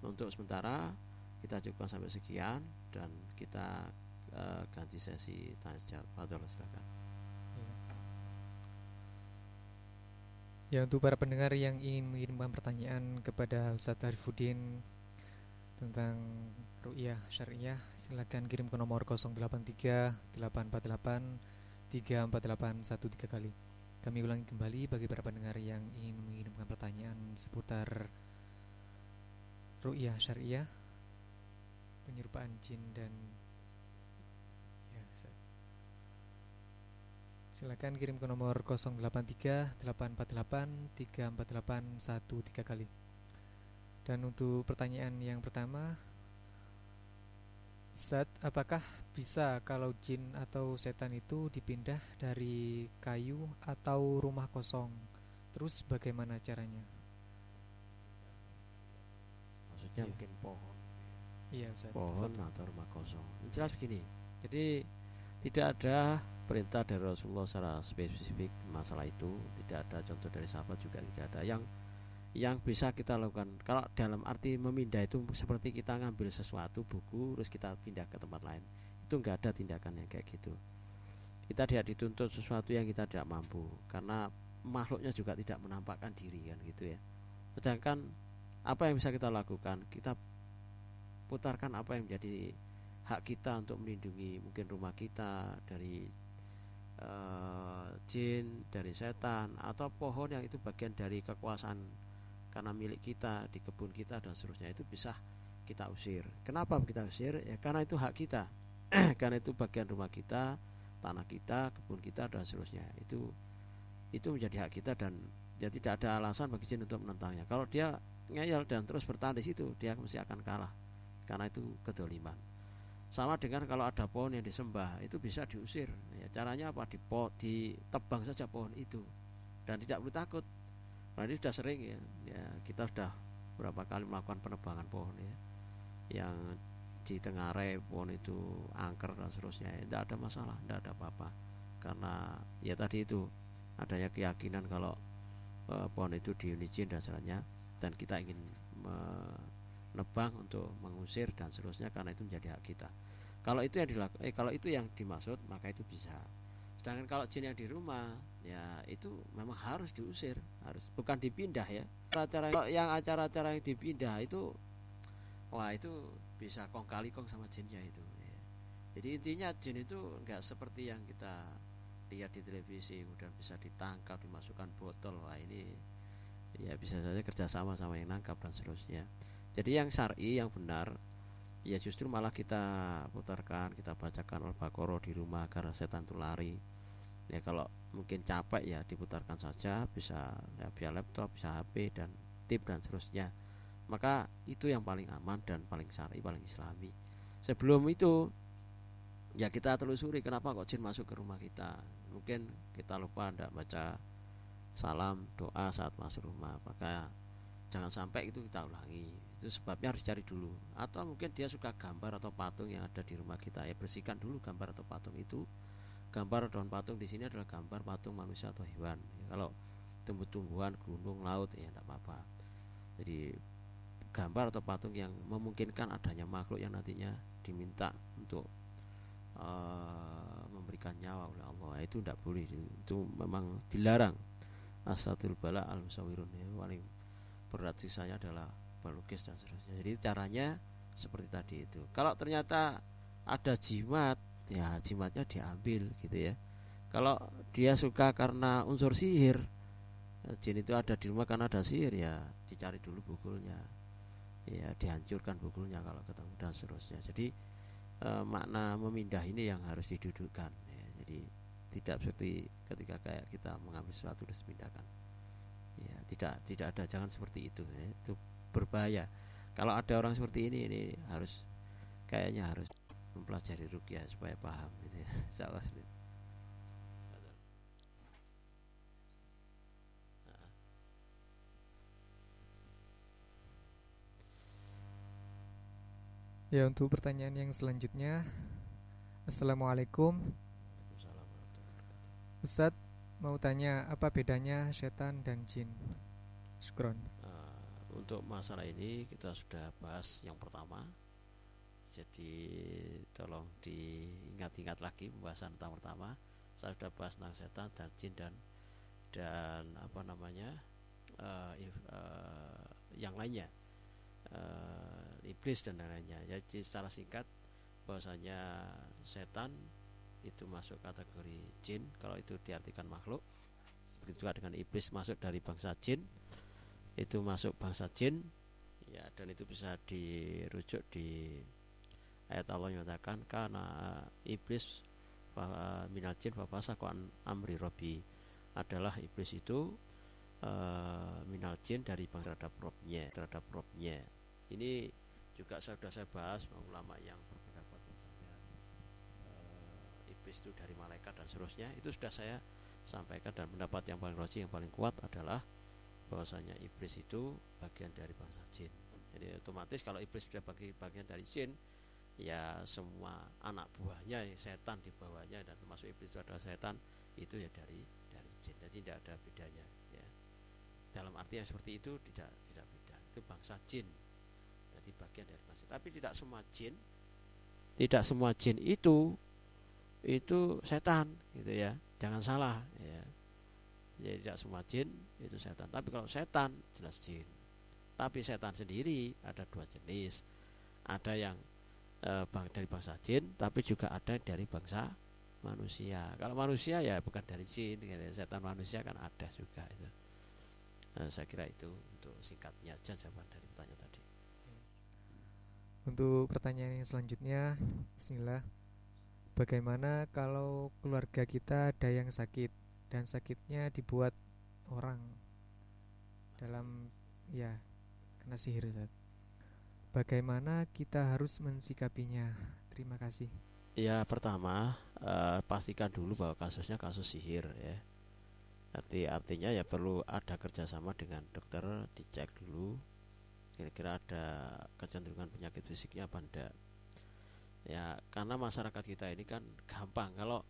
[SPEAKER 1] Untuk sementara kita cukup sampai sekian dan kita uh, ganti sesi tanya jawab. Fadol silakan.
[SPEAKER 2] Ya untuk para pendengar yang ingin mengirimkan pertanyaan kepada Ustadz Arifuddin tentang ru'yah syariah silakan kirim ke nomor 083 848 34813 kali. Kami ulangi kembali bagi para pendengar yang ingin mengirimkan pertanyaan seputar ru'yah syariah, penyerupaan jin dan ya, Silakan kirim ke nomor 083 848 34813 kali. Dan untuk pertanyaan yang pertama Ustaz, apakah bisa kalau jin atau setan itu dipindah dari kayu atau rumah kosong? Terus bagaimana caranya?
[SPEAKER 1] Maksudnya ya. mungkin pohon.
[SPEAKER 2] Iya, Ustaz.
[SPEAKER 1] Pohon atau rumah kosong. Jelas begini. Jadi tidak ada perintah dari Rasulullah secara spesifik masalah itu, tidak ada contoh dari sahabat juga tidak ada yang yang bisa kita lakukan. Kalau dalam arti memindah itu seperti kita ngambil sesuatu buku terus kita pindah ke tempat lain. Itu nggak ada tindakan yang kayak gitu. Kita tidak dituntut sesuatu yang kita tidak mampu karena makhluknya juga tidak menampakkan diri kan gitu ya. Sedangkan apa yang bisa kita lakukan? Kita putarkan apa yang menjadi hak kita untuk melindungi mungkin rumah kita dari uh, jin dari setan atau pohon yang itu bagian dari kekuasaan karena milik kita di kebun kita dan seterusnya itu bisa kita usir. Kenapa kita usir? Ya karena itu hak kita. karena itu bagian rumah kita, tanah kita, kebun kita dan seterusnya. Itu itu menjadi hak kita dan ya tidak ada alasan bagi jin untuk menentangnya. Kalau dia ngeyel dan terus bertahan di situ, dia mesti akan kalah. Karena itu kedoliman. Sama dengan kalau ada pohon yang disembah, itu bisa diusir. Ya, caranya apa? Dipot, ditebang saja pohon itu dan tidak perlu takut Ini sudah sering ya, ya kita sudah berapa kali melakukan penebangan pohon ya, yang di Tengare pohon itu angker dan seterusnya, ya, tidak ada masalah, tidak ada apa-apa, karena ya tadi itu adanya keyakinan kalau uh, pohon itu dihuni dan sebagainya dan kita ingin menebang untuk mengusir dan seterusnya karena itu menjadi hak kita. Kalau itu yang dilakukan eh, kalau itu yang dimaksud maka itu bisa. Sedangkan kalau jin yang di rumah ya itu memang harus diusir harus bukan dipindah ya. Acara yang acara-acara yang dipindah itu wah itu bisa kong kali kong sama jinnya itu ya. jadi intinya jin itu nggak seperti yang kita lihat di televisi kemudian bisa ditangkap dimasukkan botol wah ini ya bisa saja kerjasama sama yang nangkap dan seterusnya. Jadi yang syari yang benar ya justru malah kita putarkan kita bacakan al-baqarah di rumah agar setan itu lari ya kalau mungkin capek ya diputarkan saja. Bisa ya via laptop bisa HP dan tip dan seterusnya. Maka itu yang paling aman dan paling syar'i paling islami. Sebelum itu ya kita telusuri kenapa kok jin masuk ke rumah kita. Mungkin kita lupa tidak baca salam doa saat masuk rumah. Maka jangan sampai itu kita ulangi. Itu sebabnya harus cari dulu. Atau mungkin dia suka gambar atau patung yang ada di rumah kita. Ya bersihkan dulu gambar atau patung itu gambar dan patung di sini adalah gambar patung manusia atau hewan. Ya, kalau tumbuh-tumbuhan gunung laut ya tidak apa-apa. Jadi gambar atau patung yang memungkinkan adanya makhluk yang nantinya diminta untuk uh, memberikan nyawa oleh Allah itu tidak boleh. Itu memang dilarang. Asatul bala al musawirun ya paling berat sisanya adalah pelukis dan seterusnya. Jadi caranya seperti tadi itu. Kalau ternyata ada jimat ya jimatnya diambil gitu ya. Kalau dia suka karena unsur sihir jin itu ada di rumah karena ada sihir ya dicari dulu bukulnya. Ya dihancurkan bukulnya kalau ketemu dan seterusnya. Jadi e, makna memindah ini yang harus didudukkan ya. jadi tidak seperti ketika kayak kita mengambil sesuatu terus pindahkan ya tidak tidak ada jangan seperti itu ya. itu berbahaya. Kalau ada orang seperti ini ini harus kayaknya harus mempelajari rukyah supaya paham gitu ya. Salah
[SPEAKER 2] Ya untuk pertanyaan yang selanjutnya. Assalamualaikum. Ustadz mau tanya apa bedanya setan dan jin? Syukron.
[SPEAKER 1] Untuk masalah ini kita sudah bahas yang pertama jadi tolong diingat-ingat lagi pembahasan tentang pertama saya sudah bahas tentang setan dan jin dan dan apa namanya uh, if, uh, yang lainnya. Uh, iblis dan lainnya jadi secara singkat bahwasanya setan itu masuk kategori jin. Kalau itu diartikan makhluk begitu juga dengan iblis masuk dari bangsa jin itu masuk bangsa jin. Ya dan itu bisa dirujuk di ayat Allah yang mengatakan karena iblis minal jin fafasaku amri robi adalah iblis itu uh, minal jin dari bangsa terhadap robnya terhadap robnya. Ini juga sudah saya bahas ulama yang berpendapat misalnya uh, iblis itu dari malaikat dan seterusnya. Itu sudah saya sampaikan dan pendapat yang paling roji yang paling kuat adalah bahwasanya iblis itu bagian dari bangsa jin. Jadi otomatis kalau iblis sudah bagi bagian dari jin, ya semua anak buahnya setan di bawahnya dan termasuk iblis itu adalah setan itu ya dari dari jin. Jadi tidak ada bedanya ya. Dalam arti yang seperti itu tidak tidak beda. Itu bangsa jin. Jadi bagian dari bangsa. Tapi tidak semua jin tidak semua jin itu itu setan gitu ya. Jangan salah ya jadi tidak semua jin itu setan tapi kalau setan jelas jin tapi setan sendiri ada dua jenis ada yang e, bang, dari bangsa jin tapi juga ada dari bangsa manusia. Kalau manusia ya bukan dari jin gitu. setan manusia kan ada juga itu. Nah, saya kira itu untuk singkatnya aja jawaban dari pertanyaan tadi.
[SPEAKER 2] Untuk pertanyaan yang selanjutnya Bismillah. Bagaimana kalau keluarga kita ada yang sakit dan sakitnya dibuat orang? Dalam ya kena sihir. Bagaimana kita harus mensikapinya? Terima kasih.
[SPEAKER 1] Ya pertama uh, pastikan dulu bahwa kasusnya kasus sihir ya. Arti artinya ya perlu ada kerjasama dengan dokter dicek dulu kira-kira ada kecenderungan penyakit fisiknya apa enggak ya karena masyarakat kita ini kan gampang kalau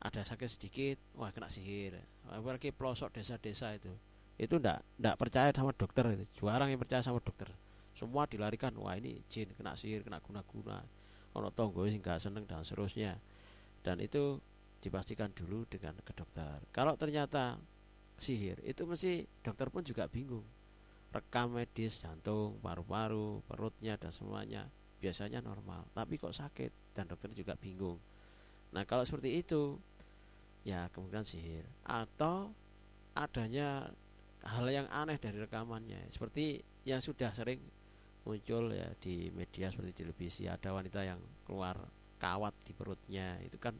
[SPEAKER 1] ada sakit sedikit wah kena sihir apalagi pelosok desa-desa itu itu ndak ndak percaya sama dokter itu jarang yang percaya sama dokter semua dilarikan. Wah ini jin kena sihir kena guna-guna. Ono tonggo sing gak seneng dan seterusnya. Dan itu dipastikan dulu dengan ke dokter. Kalau ternyata sihir itu mesti dokter pun juga bingung. Rekam medis jantung paru-paru perutnya dan semuanya. Biasanya normal. Tapi kok sakit? Dan dokter juga bingung. Nah kalau seperti itu ya kemungkinan sihir. Atau adanya hal yang aneh dari rekamannya. Seperti yang sudah sering muncul ya di media seperti televisi ada wanita yang keluar kawat di perutnya itu kan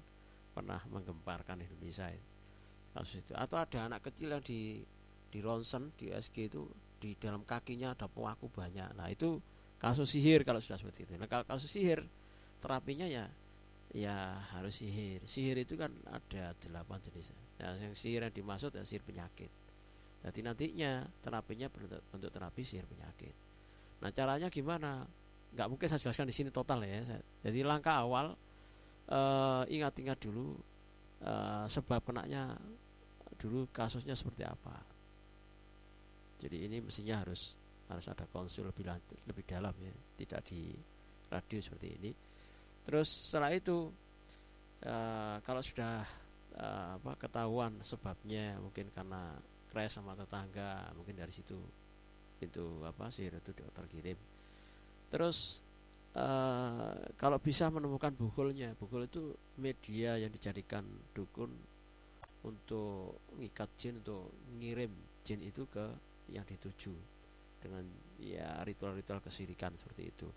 [SPEAKER 1] pernah menggemparkan Indonesia kasus itu. Atau ada anak kecil yang di di ronsen di SG itu di dalam kakinya ada pewaku banyak. Nah itu kasus sihir kalau sudah seperti itu. Nah kalau kasus sihir terapinya ya ya harus sihir. Sihir itu kan ada delapan jenis ya, yang sihir yang dimaksud ya sihir penyakit. Jadi nantinya terapinya bentuk, bentuk terapi sihir penyakit nah caranya gimana? Nggak mungkin saya jelaskan di sini total ya jadi langkah awal uh, ingat-ingat dulu uh, sebab kenanya dulu kasusnya seperti apa. Jadi ini mestinya harus harus ada konsul lebih lebih dalam ya tidak di radio seperti ini. Terus setelah itu uh, kalau sudah uh, apa ketahuan sebabnya mungkin karena crash sama tetangga mungkin dari situ itu apa sih itu terkirim terus uh, kalau bisa menemukan bukulnya bukul itu media yang dijadikan dukun untuk mengikat jin untuk ngirim jin itu ke yang dituju dengan ya ritual-ritual kesirikan seperti itu.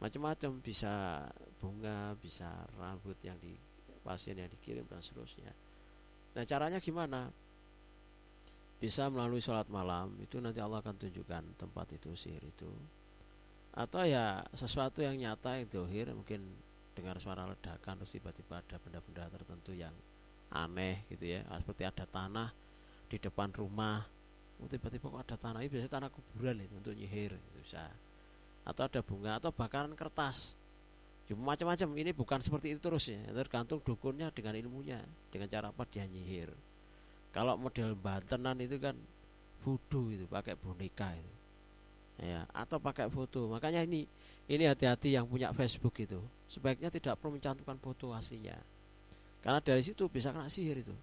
[SPEAKER 1] Macam-macam bisa bunga bisa rambut yang di pasien yang dikirim dan seterusnya. Nah caranya gimana bisa melalui sholat malam itu nanti Allah akan tunjukkan tempat itu sihir itu. Atau ya sesuatu yang nyata yang dohir mungkin dengar suara ledakan terus tiba-tiba ada benda-benda tertentu yang aneh gitu ya. Seperti ada tanah di depan rumah. Tiba-tiba kok ada tanah? Ini biasanya tanah kuburan itu untuk nyihir itu bisa. Atau ada bunga atau bakaran kertas. Cuma macam-macam. Ini bukan seperti itu terus ya. Tergantung dukunnya dengan ilmunya dengan cara apa dia nyihir kalau model Bantenan itu kan voodoo itu pakai boneka itu. Ya atau pakai foto. Makanya ini ini hati-hati yang punya Facebook itu. Sebaiknya tidak perlu mencantumkan foto aslinya. Karena dari situ bisa kena sihir itu.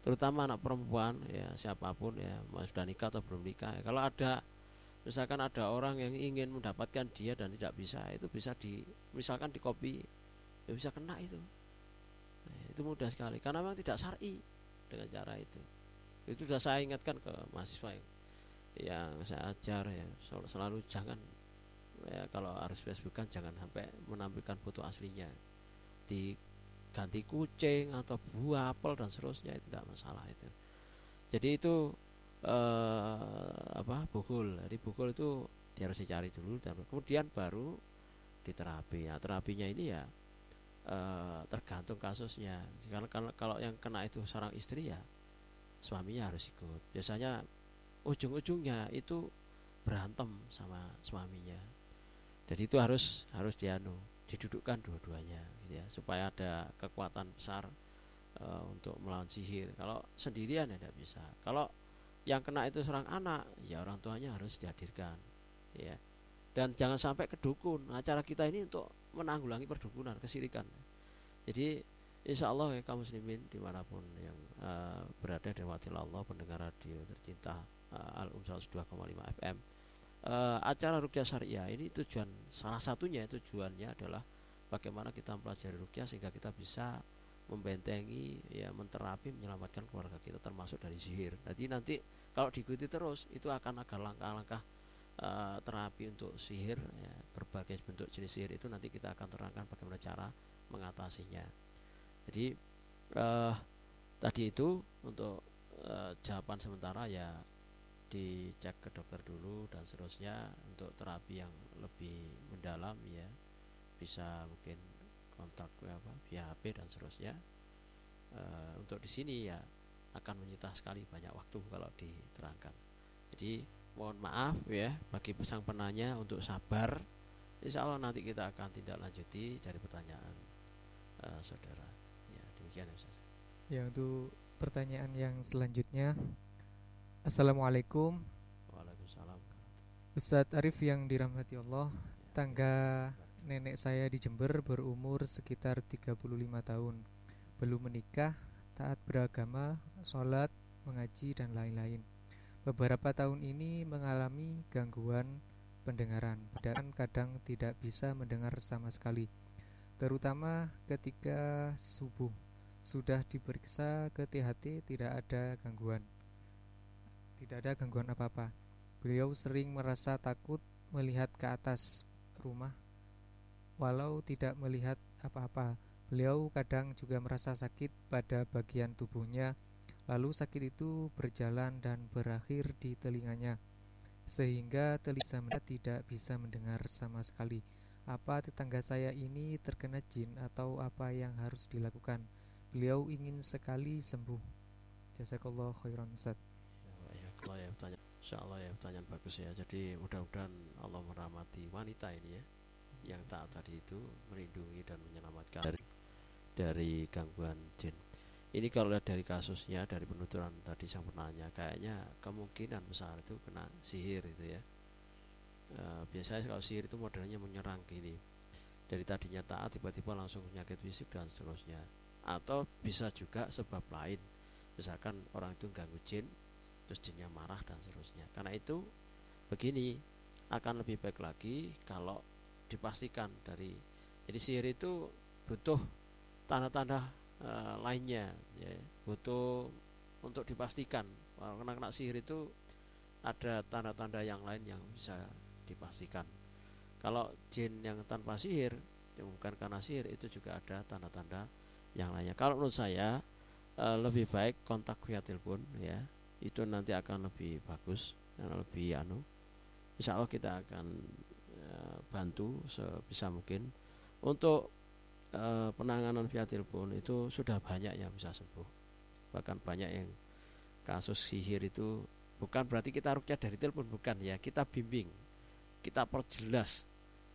[SPEAKER 1] Terutama anak perempuan ya siapa pun ya sudah nikah atau belum nikah. Ya. kalau ada misalkan ada orang yang ingin mendapatkan dia dan tidak bisa itu bisa di misalkan di copy ya bisa kena itu. Nah, itu mudah sekali. Karena memang tidak syari dengan cara itu. Itu sudah saya ingatkan ke mahasiswa yang, yang saya ajar ya selalu jangan ya kalau harus Facebookan jangan sampai menampilkan foto aslinya. Diganti kucing atau buah apel dan seterusnya itu tidak masalah itu. Jadi itu uh, apa bukul jadi bukul itu dia harus dicari dulu dan kemudian baru diterapi. Ya terapinya ini ya uh, tergantung kasusnya. Kalau, kalau yang kena itu seorang istri ya suaminya harus ikut. Biasanya ujung-ujungnya itu berantem sama suaminya. Jadi itu harus harus dianu didudukkan dua-duanya gitu ya. Supaya ada kekuatan besar uh, untuk melawan sihir. Kalau sendirian ya tidak bisa. Kalau yang kena itu seorang anak ya orang tuanya harus dihadirkan ya dan jangan sampai ke dukun. Acara kita ini untuk menanggulangi perdukunan kesirikan. Jadi insya Allah ya kaum muslimin di mana pun yang uh, berada di wakil Allah pendengar radio tercinta uh, Al Umsal 2,5 FM uh, acara rukyah syariah ini tujuan salah satunya tujuannya adalah bagaimana kita mempelajari rukyah sehingga kita bisa membentengi ya menterapi menyelamatkan keluarga kita termasuk dari sihir jadi nanti kalau diikuti terus itu akan ada langkah-langkah uh, terapi untuk sihir ya, berbagai bentuk jenis sihir itu nanti kita akan terangkan bagaimana cara mengatasinya. Jadi uh, tadi itu untuk uh, jawaban sementara ya dicek ke dokter dulu dan seterusnya untuk terapi yang lebih mendalam ya. Bisa mungkin kontak apa via HP dan seterusnya. E, untuk di sini ya akan menyita sekali banyak waktu kalau diterangkan. Jadi mohon maaf ya bagi pesan penanya untuk sabar. Insya Allah nanti kita akan tindak lanjuti cari pertanyaan e, saudara. Ya demikian ya Ustaz.
[SPEAKER 2] Ya untuk pertanyaan yang selanjutnya. Assalamualaikum.
[SPEAKER 1] Waalaikumsalam.
[SPEAKER 2] Ustadz Arif yang dirahmati Allah Tangga nenek saya di Jember berumur sekitar 35 tahun. Belum menikah, taat beragama, sholat, mengaji, dan lain-lain Beberapa tahun ini mengalami gangguan pendengaran Dan kadang tidak bisa mendengar sama sekali Terutama ketika subuh sudah diperiksa ke THT tidak ada gangguan. Tidak ada gangguan apa-apa. Beliau sering merasa takut melihat ke atas rumah walau tidak melihat apa-apa. Beliau kadang juga merasa sakit pada bagian tubuhnya, lalu sakit itu berjalan dan berakhir di telinganya, sehingga telinga tidak bisa mendengar sama sekali. Apa tetangga saya ini terkena jin atau apa yang harus dilakukan? Beliau ingin sekali sembuh. Jazakallah khairan Ustaz.
[SPEAKER 1] Ya, Allah ya pertanyaan. Insya Allah ya pertanyaan bagus ya. Jadi mudah-mudahan Allah merahmati wanita ini ya yang taat tadi itu melindungi dan menyelamatkan dari, dari gangguan jin. Ini kalau lihat dari kasusnya dari penuturan tadi sang penanya kayaknya kemungkinan besar itu kena sihir itu ya. E, biasanya kalau sihir itu modelnya menyerang gini. Dari tadinya taat tiba-tiba langsung penyakit fisik dan seterusnya. Atau bisa juga sebab lain. Misalkan orang itu ganggu jin terus jinnya marah dan seterusnya. Karena itu begini akan lebih baik lagi kalau dipastikan dari jadi sihir itu butuh tanda-tanda e, lainnya ya butuh untuk dipastikan kalau kena kena sihir itu ada tanda-tanda yang lain yang bisa dipastikan kalau jin yang tanpa sihir bukan karena sihir itu juga ada tanda-tanda yang lainnya. Kalau menurut saya e, lebih baik kontak via telepon ya. Itu nanti akan lebih bagus dan lebih anu. Insya Allah kita akan e, bantu sebisa mungkin untuk e, penanganan via telepon itu sudah banyak yang bisa sembuh. Bahkan banyak yang kasus sihir itu bukan berarti kita rukyah dari telepon bukan ya kita bimbing kita perjelas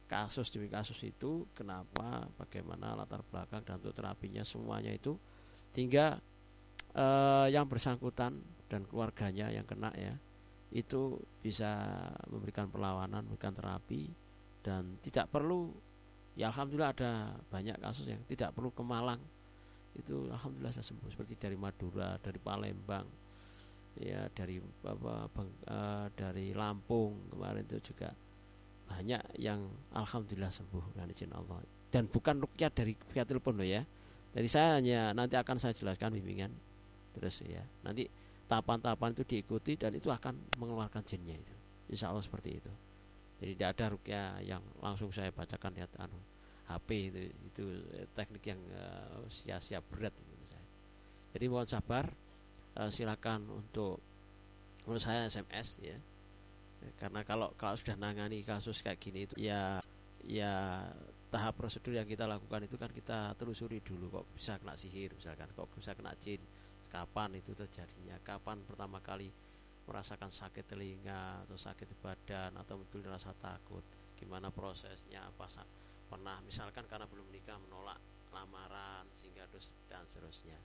[SPEAKER 1] kasus demi kasus itu kenapa bagaimana latar belakang dan untuk terapinya semuanya itu hingga eh, yang bersangkutan dan keluarganya yang kena ya itu bisa memberikan perlawanan, memberikan terapi dan tidak perlu ya alhamdulillah ada banyak kasus yang tidak perlu ke Malang. Itu alhamdulillah saya sembuh. Seperti dari Madura, dari Palembang ya dari apa bang, uh, dari Lampung kemarin itu juga banyak yang alhamdulillah sembuh dengan izin Allah. Dan bukan rukyah dari via telepon loh ya. Jadi saya hanya nanti akan saya jelaskan bimbingan. Terus ya nanti tahapan-tahapan itu diikuti dan itu akan mengeluarkan jinnya itu. Insya Allah seperti itu jadi tidak ada rukyah yang langsung saya bacakan lihat anu HP itu itu teknik yang uh, sia-sia berat menurut saya. Jadi mohon sabar uh, silakan untuk menurut saya SMS ya. Karena kalau kalau sudah nangani kasus kayak gini itu ya ya tahap prosedur yang kita lakukan itu kan kita telusuri dulu kok bisa kena sihir misalkan kok bisa kena jin kapan itu terjadinya kapan pertama kali merasakan sakit telinga atau sakit badan atau betul rasa takut. Gimana prosesnya? Apa pernah? Misalkan karena belum menikah menolak lamaran sehingga terus dan seterusnya.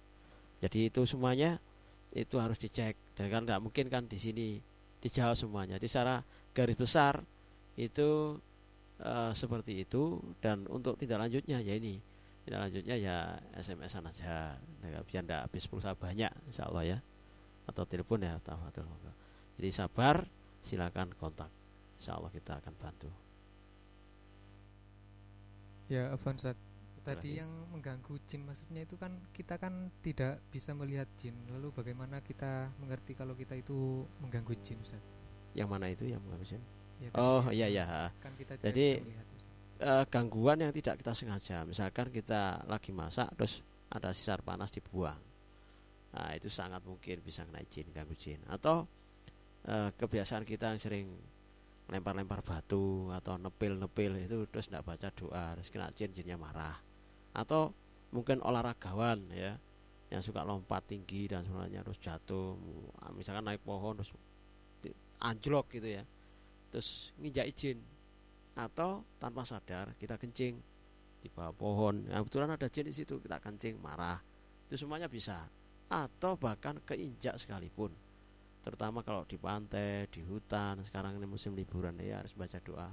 [SPEAKER 1] Jadi itu semuanya itu harus dicek. Dan kan nggak mungkin kan di sini dijawab semuanya. Di secara garis besar itu e, seperti itu. Dan untuk tindak lanjutnya ya ini. Tindak lanjutnya ya SMS-an aja. Nah, biar tidak habis pulsa banyak insya Allah ya atau telepon ya tafadhol jadi sabar silakan kontak. Insya Allah kita akan bantu.
[SPEAKER 2] Ya Avanzat tadi yang mengganggu jin maksudnya itu kan kita kan tidak bisa melihat jin. Lalu bagaimana kita mengerti kalau kita itu mengganggu jin Ustaz?
[SPEAKER 1] yang mana itu yang mengganggu jin? Ya, oh iya iya.
[SPEAKER 2] kan kita
[SPEAKER 1] jadi melihat, uh, gangguan yang tidak kita sengaja. Misalkan kita lagi masak terus ada sisar panas dibuang nah itu sangat mungkin bisa kena jin ganggu jin. Atau uh, kebiasaan kita yang sering lempar-lempar batu atau nepil-nepil itu terus tidak baca doa terus kena jin jinnya marah. Atau mungkin olahragawan ya yang suka lompat tinggi dan sebenarnya terus jatuh misalkan naik pohon terus anjlok gitu ya terus nginjak izin atau tanpa sadar kita kencing di bawah pohon. Yang kebetulan ada jin di situ kita kencing marah. Itu semuanya bisa atau bahkan keinjak sekalipun. Terutama kalau di pantai di hutan sekarang ini musim liburan ya harus baca doa.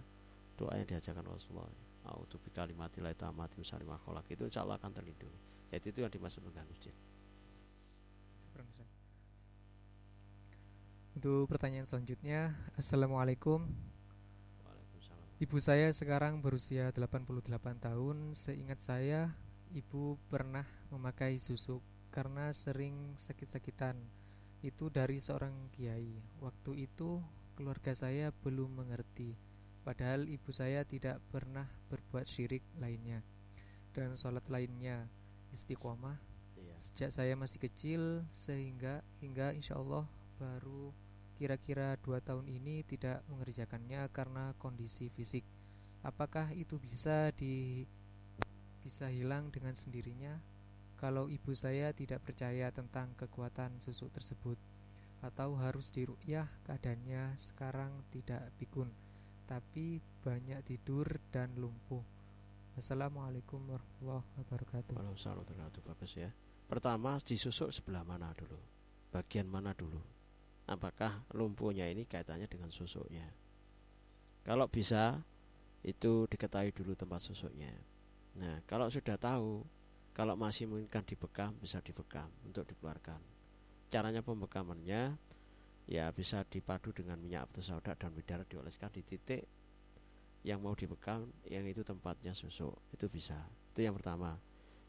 [SPEAKER 1] Doa yang diajarkan Rasulullah. Autu bi kalimatillahi tammati min kholak itu insya Allah akan terlindungi. Jadi itu yang dimaksud mengganggu jin
[SPEAKER 2] untuk pertanyaan selanjutnya Assalamualaikum. Ibu saya sekarang berusia 88 tahun. Seingat saya Ibu pernah memakai susuk Karena sering sakit-sakitan itu dari seorang kiai. Waktu itu keluarga saya belum mengerti, padahal ibu saya tidak pernah berbuat syirik lainnya dan sholat lainnya istiqomah iya. sejak saya masih kecil sehingga hingga insya Allah baru kira-kira dua tahun ini tidak mengerjakannya karena kondisi fisik. Apakah itu bisa di bisa hilang dengan sendirinya? Kalau ibu saya tidak percaya tentang kekuatan susu tersebut atau harus dirukyah keadaannya sekarang tidak pikun tapi banyak tidur dan lumpuh. Assalamualaikum warahmatullahi wabarakatuh.
[SPEAKER 1] Waalaikumsalam warahmatullahi bagus ya Pertama disusuk sebelah mana dulu? Bagian mana dulu? Apakah lumpuhnya ini kaitannya dengan susuknya? Kalau bisa Itu diketahui dulu tempat susuknya. Nah kalau sudah tahu kalau masih memungkinkan dibekam, bisa dibekam untuk dikeluarkan. Caranya pembekamannya ya bisa dipadu dengan minyak apel sauda dan bidara dioleskan di titik yang mau dibekam yang itu tempatnya susu itu bisa. Itu yang pertama.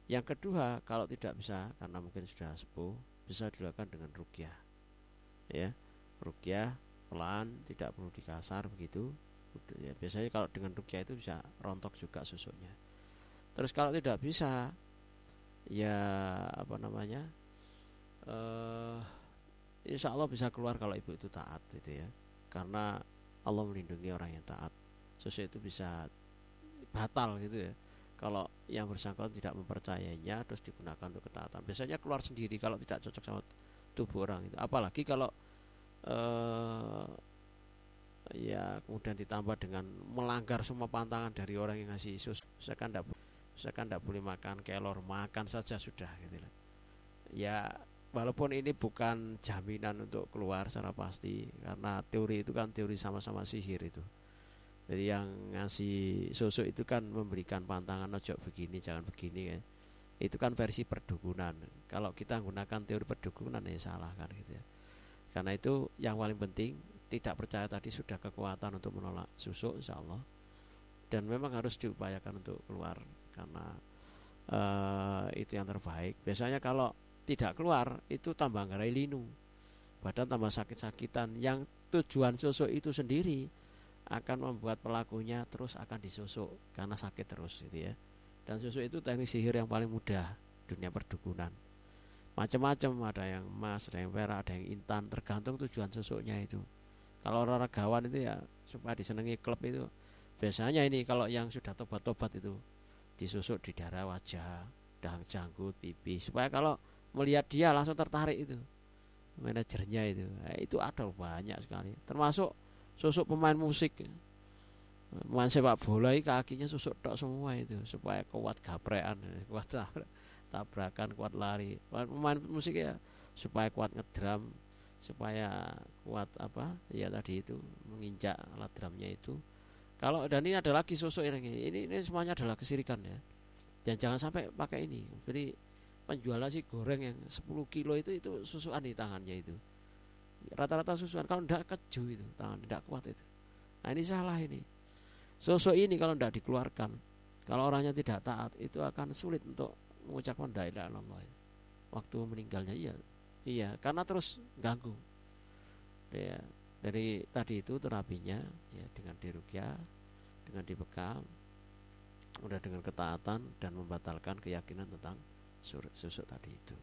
[SPEAKER 1] Yang kedua kalau tidak bisa karena mungkin sudah sepuh bisa dilakukan dengan rukyah. Ya rukyah pelan tidak perlu dikasar begitu. Ya biasanya kalau dengan rukyah itu bisa rontok juga susunya terus kalau tidak bisa ya apa namanya uh, insya Allah bisa keluar kalau ibu itu taat gitu ya. Karena Allah melindungi orang yang taat. Susu itu bisa batal gitu ya. Kalau yang bersangkutan tidak mempercayainya terus digunakan untuk ketaatan. Biasanya keluar sendiri kalau tidak cocok sama tubuh orang itu. Apalagi kalau uh, ya kemudian ditambah dengan melanggar semua pantangan dari orang yang ngasih susu saya kan tidak saya kan tidak boleh makan kelor makan saja sudah gitu ya walaupun ini bukan jaminan untuk keluar secara pasti karena teori itu kan teori sama-sama sihir itu. Jadi yang ngasih susu itu kan memberikan pantangan ojo begini jangan begini ya itu kan versi perdukunan. Kalau kita menggunakan teori perdukunan ya salah kan gitu ya. Karena itu yang paling penting tidak percaya tadi sudah kekuatan untuk menolak susu insya Allah. Dan memang harus diupayakan untuk keluar karena uh, itu yang terbaik. Biasanya kalau tidak keluar itu tambah ngarai linu, badan tambah sakit-sakitan. Yang tujuan susuk itu sendiri akan membuat pelakunya terus akan disusuk karena sakit terus gitu ya. Dan susuk itu teknik sihir yang paling mudah dunia perdukunan. Macam-macam ada yang emas, ada yang perak, ada yang intan, tergantung tujuan susuknya itu. Kalau orang ragawan itu ya supaya disenangi klub itu biasanya ini kalau yang sudah tobat-tobat itu disusuk di daerah wajah, dang janggut, supaya kalau melihat dia langsung tertarik itu. Manajernya itu. Nah, itu ada banyak sekali. Termasuk susuk pemain musik. Pemain sepak bola kakinya susuk tok semua itu. Supaya kuat gaprean kuat tabrakan kuat lari. Pemain musik ya supaya kuat ngedram supaya kuat apa ya tadi itu menginjak alat drumnya itu kalau dan ini ada lagi sosok ini, ini ini semuanya adalah kesirikan ya. Dan jangan sampai pakai ini. Jadi penjual nasi goreng yang 10 kilo itu itu susuan di tangannya itu. Rata-rata susuan kalau tidak keju itu tangan tidak kuat itu. Nah ini salah ini. Sosok ini kalau tidak dikeluarkan, kalau orangnya tidak taat itu akan sulit untuk mengucapkan la ilaha illallah. Waktu meninggalnya iya, iya karena terus ganggu. Ya, dari tadi itu terapinya ya dengan dirukyah dengan dibekam udah dengan ketaatan dan membatalkan keyakinan tentang susuk tadi itu.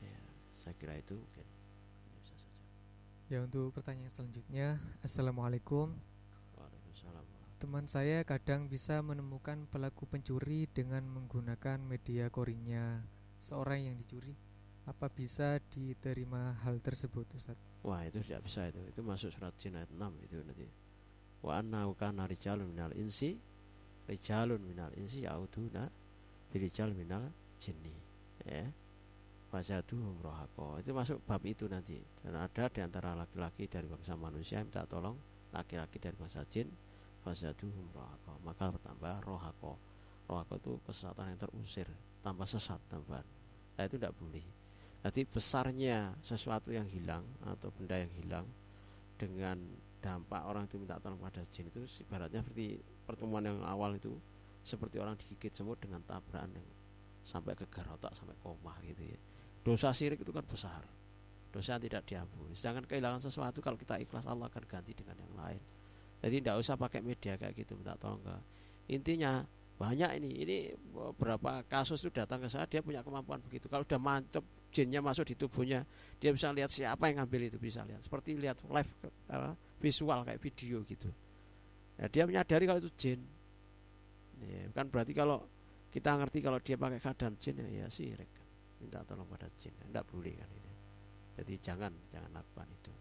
[SPEAKER 1] Ya saya kira itu mungkin.
[SPEAKER 2] Bisa saja. Ya untuk pertanyaan selanjutnya assalamualaikum.
[SPEAKER 1] Waalaikumsalam.
[SPEAKER 2] Teman saya kadang bisa menemukan pelaku pencuri dengan menggunakan media koringnya seorang yang dicuri apa bisa diterima hal tersebut Ustaz?
[SPEAKER 1] Wah itu tidak bisa itu. Itu masuk surat jin ayat 6 itu nanti. Wa anna kana rijalun minal insi Rijalun minal insi yauduna Birijal minal jinni. Ya. Fasaduhum rohako. Itu masuk bab itu nanti. Dan ada di antara laki-laki dari bangsa manusia minta tolong laki-laki dari bangsa jin fasaduhum rohako. Maka bertambah rohako. Rohako itu kesesatan yang terusir tambah sesat tambah nah, itu tidak boleh jadi besarnya sesuatu yang hilang atau benda yang hilang dengan dampak orang itu minta tolong pada jin itu ibaratnya seperti pertemuan yang awal itu seperti orang digigit semut dengan tabrakan yang sampai ke garotak sampai koma gitu ya. Dosa syirik itu kan besar dosa yang tidak diampuni. Sedangkan kehilangan sesuatu kalau kita ikhlas Allah akan ganti dengan yang lain. Jadi tidak usah pakai media kayak gitu minta tolong ke. Intinya banyak ini ini beberapa kasus itu datang ke saya dia punya kemampuan begitu. Kalau udah mantep jinnya masuk di tubuhnya dia bisa lihat siapa yang ngambil itu bisa lihat. Seperti lihat live uh, visual kayak video gitu. Ya, dia menyadari kalau itu jin. Ya, kan berarti kalau kita ngerti kalau dia pakai keadaan jin ya, ya syirik minta tolong pada jin. Tidak boleh kan itu. Jadi jangan jangan lakukan itu.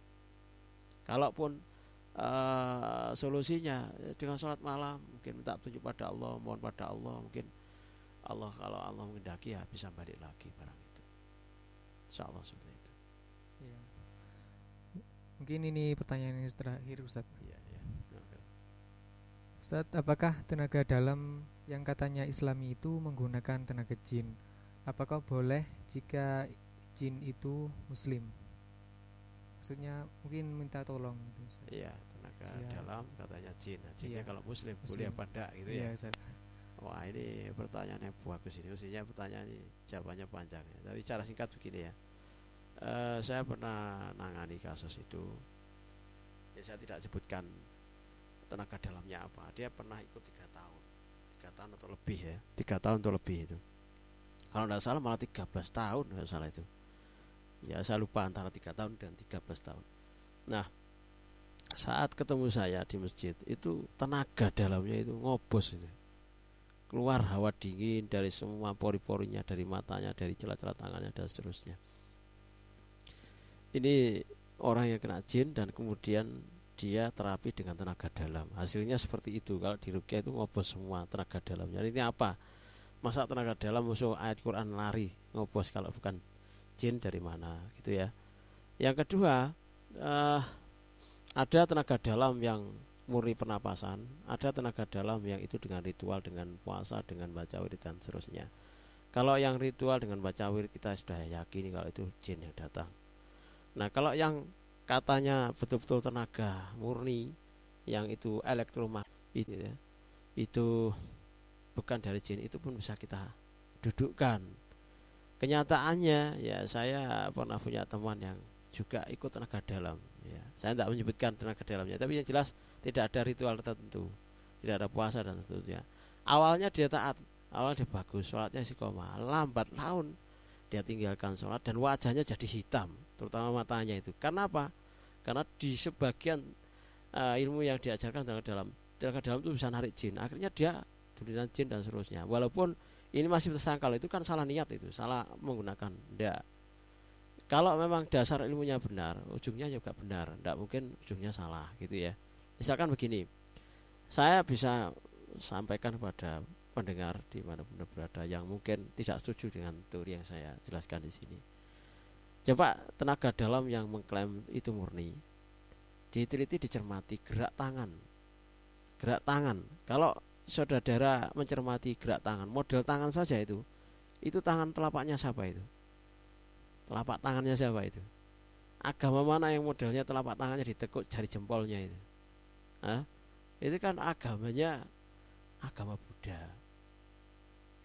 [SPEAKER 1] Kalaupun uh, solusinya ya dengan sholat malam mungkin minta tunjuk pada Allah mohon pada Allah mungkin Allah kalau Allah mengendaki ya bisa balik lagi barang Insya Allah seperti itu
[SPEAKER 2] ya. mungkin ini pertanyaan yang terakhir Ustaz ya, ya. Okay. Ustaz apakah tenaga dalam yang katanya Islami itu menggunakan tenaga jin apakah boleh jika jin itu muslim maksudnya mungkin minta tolong gitu
[SPEAKER 1] iya tenaga Siap. dalam katanya jin nah, jinnya iya. kalau muslim, muslim boleh apa enggak gitu iya, ya wah ini pertanyaannya bagus ini. Mestinya pertanyaan ini jawabannya panjang ya. Tapi cara singkat begini ya. Uh, saya pernah nangani kasus itu. Ya saya tidak sebutkan tenaga dalamnya apa. Dia pernah ikut tiga tahun. Tiga tahun atau lebih ya. Tiga tahun atau lebih itu. Kalau tidak salah malah 13 tahun kalau salah itu. Ya saya lupa antara tiga tahun dan 13 tahun. Nah saat ketemu saya di masjid itu tenaga dalamnya itu ngobos itu keluar hawa dingin dari semua pori-porinya dari matanya dari celah-celah tangannya dan seterusnya. Ini orang yang kena jin dan kemudian dia terapi dengan tenaga dalam. Hasilnya seperti itu. Kalau di Rukia itu ngobos semua tenaga dalamnya. Ini apa? Masa tenaga dalam musuh ayat Quran lari? Ngobos kalau bukan jin dari mana? Gitu ya. Yang kedua uh, ada tenaga dalam yang murni pernapasan ada tenaga dalam yang itu dengan ritual dengan puasa dengan baca wirid dan seterusnya. Kalau yang ritual dengan baca wirid kita sudah yakin kalau itu jin yang datang. Nah kalau yang katanya betul-betul tenaga murni yang itu elektromagnetis itu, ya, itu bukan dari jin itu pun bisa kita dudukkan. Kenyataannya ya saya pernah punya teman yang juga ikut tenaga dalam ya. Saya tidak menyebutkan tenaga dalamnya tapi yang jelas tidak ada ritual tertentu tidak ada puasa dan tentunya awalnya dia taat awal dia bagus sholatnya si koma lambat laun dia tinggalkan sholat dan wajahnya jadi hitam terutama matanya itu. Karena apa? Karena di sebagian uh, ilmu yang diajarkan tenaga dalam tenaga dalam itu bisa narik jin. Akhirnya dia dunia jin dan seterusnya. Walaupun ini masih tersangkal itu kan salah niat itu salah menggunakan. Ndak kalau memang dasar ilmunya benar ujungnya juga benar. Ndak mungkin ujungnya salah gitu ya. Misalkan begini saya bisa sampaikan kepada pendengar di mana pun berada yang mungkin tidak setuju dengan teori yang saya jelaskan di sini. Coba tenaga dalam yang mengklaim itu murni diteliti dicermati gerak tangan. Gerak tangan. Kalau saudara mencermati gerak tangan, model tangan saja itu, itu tangan telapaknya siapa itu? Telapak tangannya siapa itu? Agama mana yang modelnya telapak tangannya ditekuk jari jempolnya itu? Hah? Itu kan agamanya agama Buddha.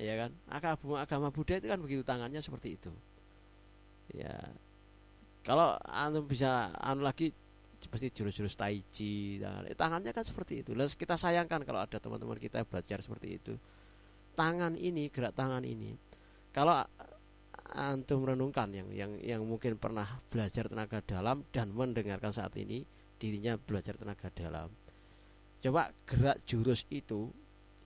[SPEAKER 1] Ya kan? Agama agama Buddha itu kan begitu tangannya seperti itu. Ya. Kalau anu bisa anu lagi seperti jurus-jurus tai chi eh, tangannya kan seperti itu Lalu kita sayangkan kalau ada teman-teman kita belajar seperti itu tangan ini gerak tangan ini kalau antum merenungkan yang yang yang mungkin pernah belajar tenaga dalam dan mendengarkan saat ini dirinya belajar tenaga dalam coba gerak jurus itu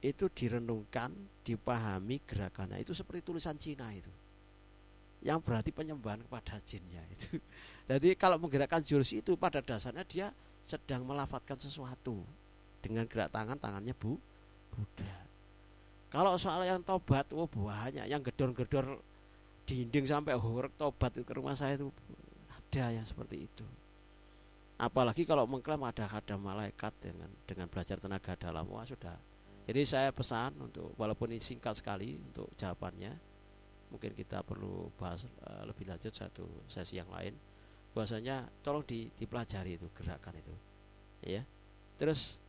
[SPEAKER 1] itu direnungkan dipahami gerakannya itu seperti tulisan Cina itu yang berarti penyembahan kepada jinnya itu. Jadi kalau menggerakkan jurus itu pada dasarnya dia sedang melafatkan sesuatu dengan gerak tangan tangannya bu Buddha. Kalau soal yang tobat, oh banyak yang gedor-gedor dinding sampai horek tobat ke rumah saya itu ada yang seperti itu. Apalagi kalau mengklaim ada ada malaikat dengan dengan belajar tenaga dalam. Wah sudah. Jadi saya pesan untuk walaupun ini singkat sekali untuk jawabannya mungkin kita perlu bahas uh, lebih lanjut satu sesi yang lain. Bahwasanya tolong di, dipelajari itu gerakan itu. Ya. Terus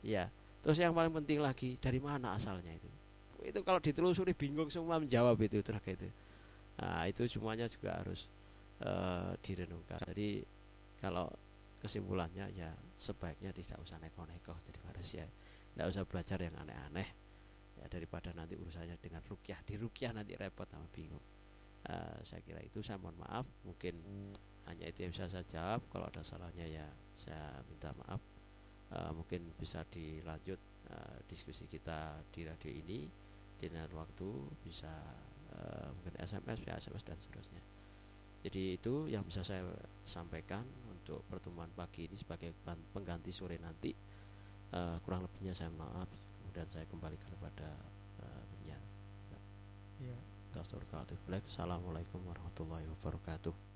[SPEAKER 1] ya. Terus yang paling penting lagi dari mana asalnya itu? Itu kalau ditelusuri bingung semua menjawab itu terkait itu nah itu semuanya juga harus uh, direnungkan. Jadi kalau kesimpulannya ya sebaiknya tidak usah neko-neko jadi harus ya tidak usah belajar yang aneh-aneh. Ya daripada nanti urusannya dengan rukyah. Di rukyah nanti repot sama bingung. Uh, saya kira itu. Saya mohon maaf. Mungkin hanya itu yang bisa saya jawab. Kalau ada salahnya ya saya minta maaf. Uh, mungkin bisa dilanjut uh, diskusi kita di radio ini. Lain waktu bisa uh, mungkin SMS ya SMS dan seterusnya jadi itu yang bisa saya sampaikan untuk pertemuan pagi ini sebagai pengganti sore nanti uh, kurang lebihnya saya maaf kemudian saya kembalikan kepada uh, penyiar. Ya. Assalamualaikum warahmatullahi wabarakatuh.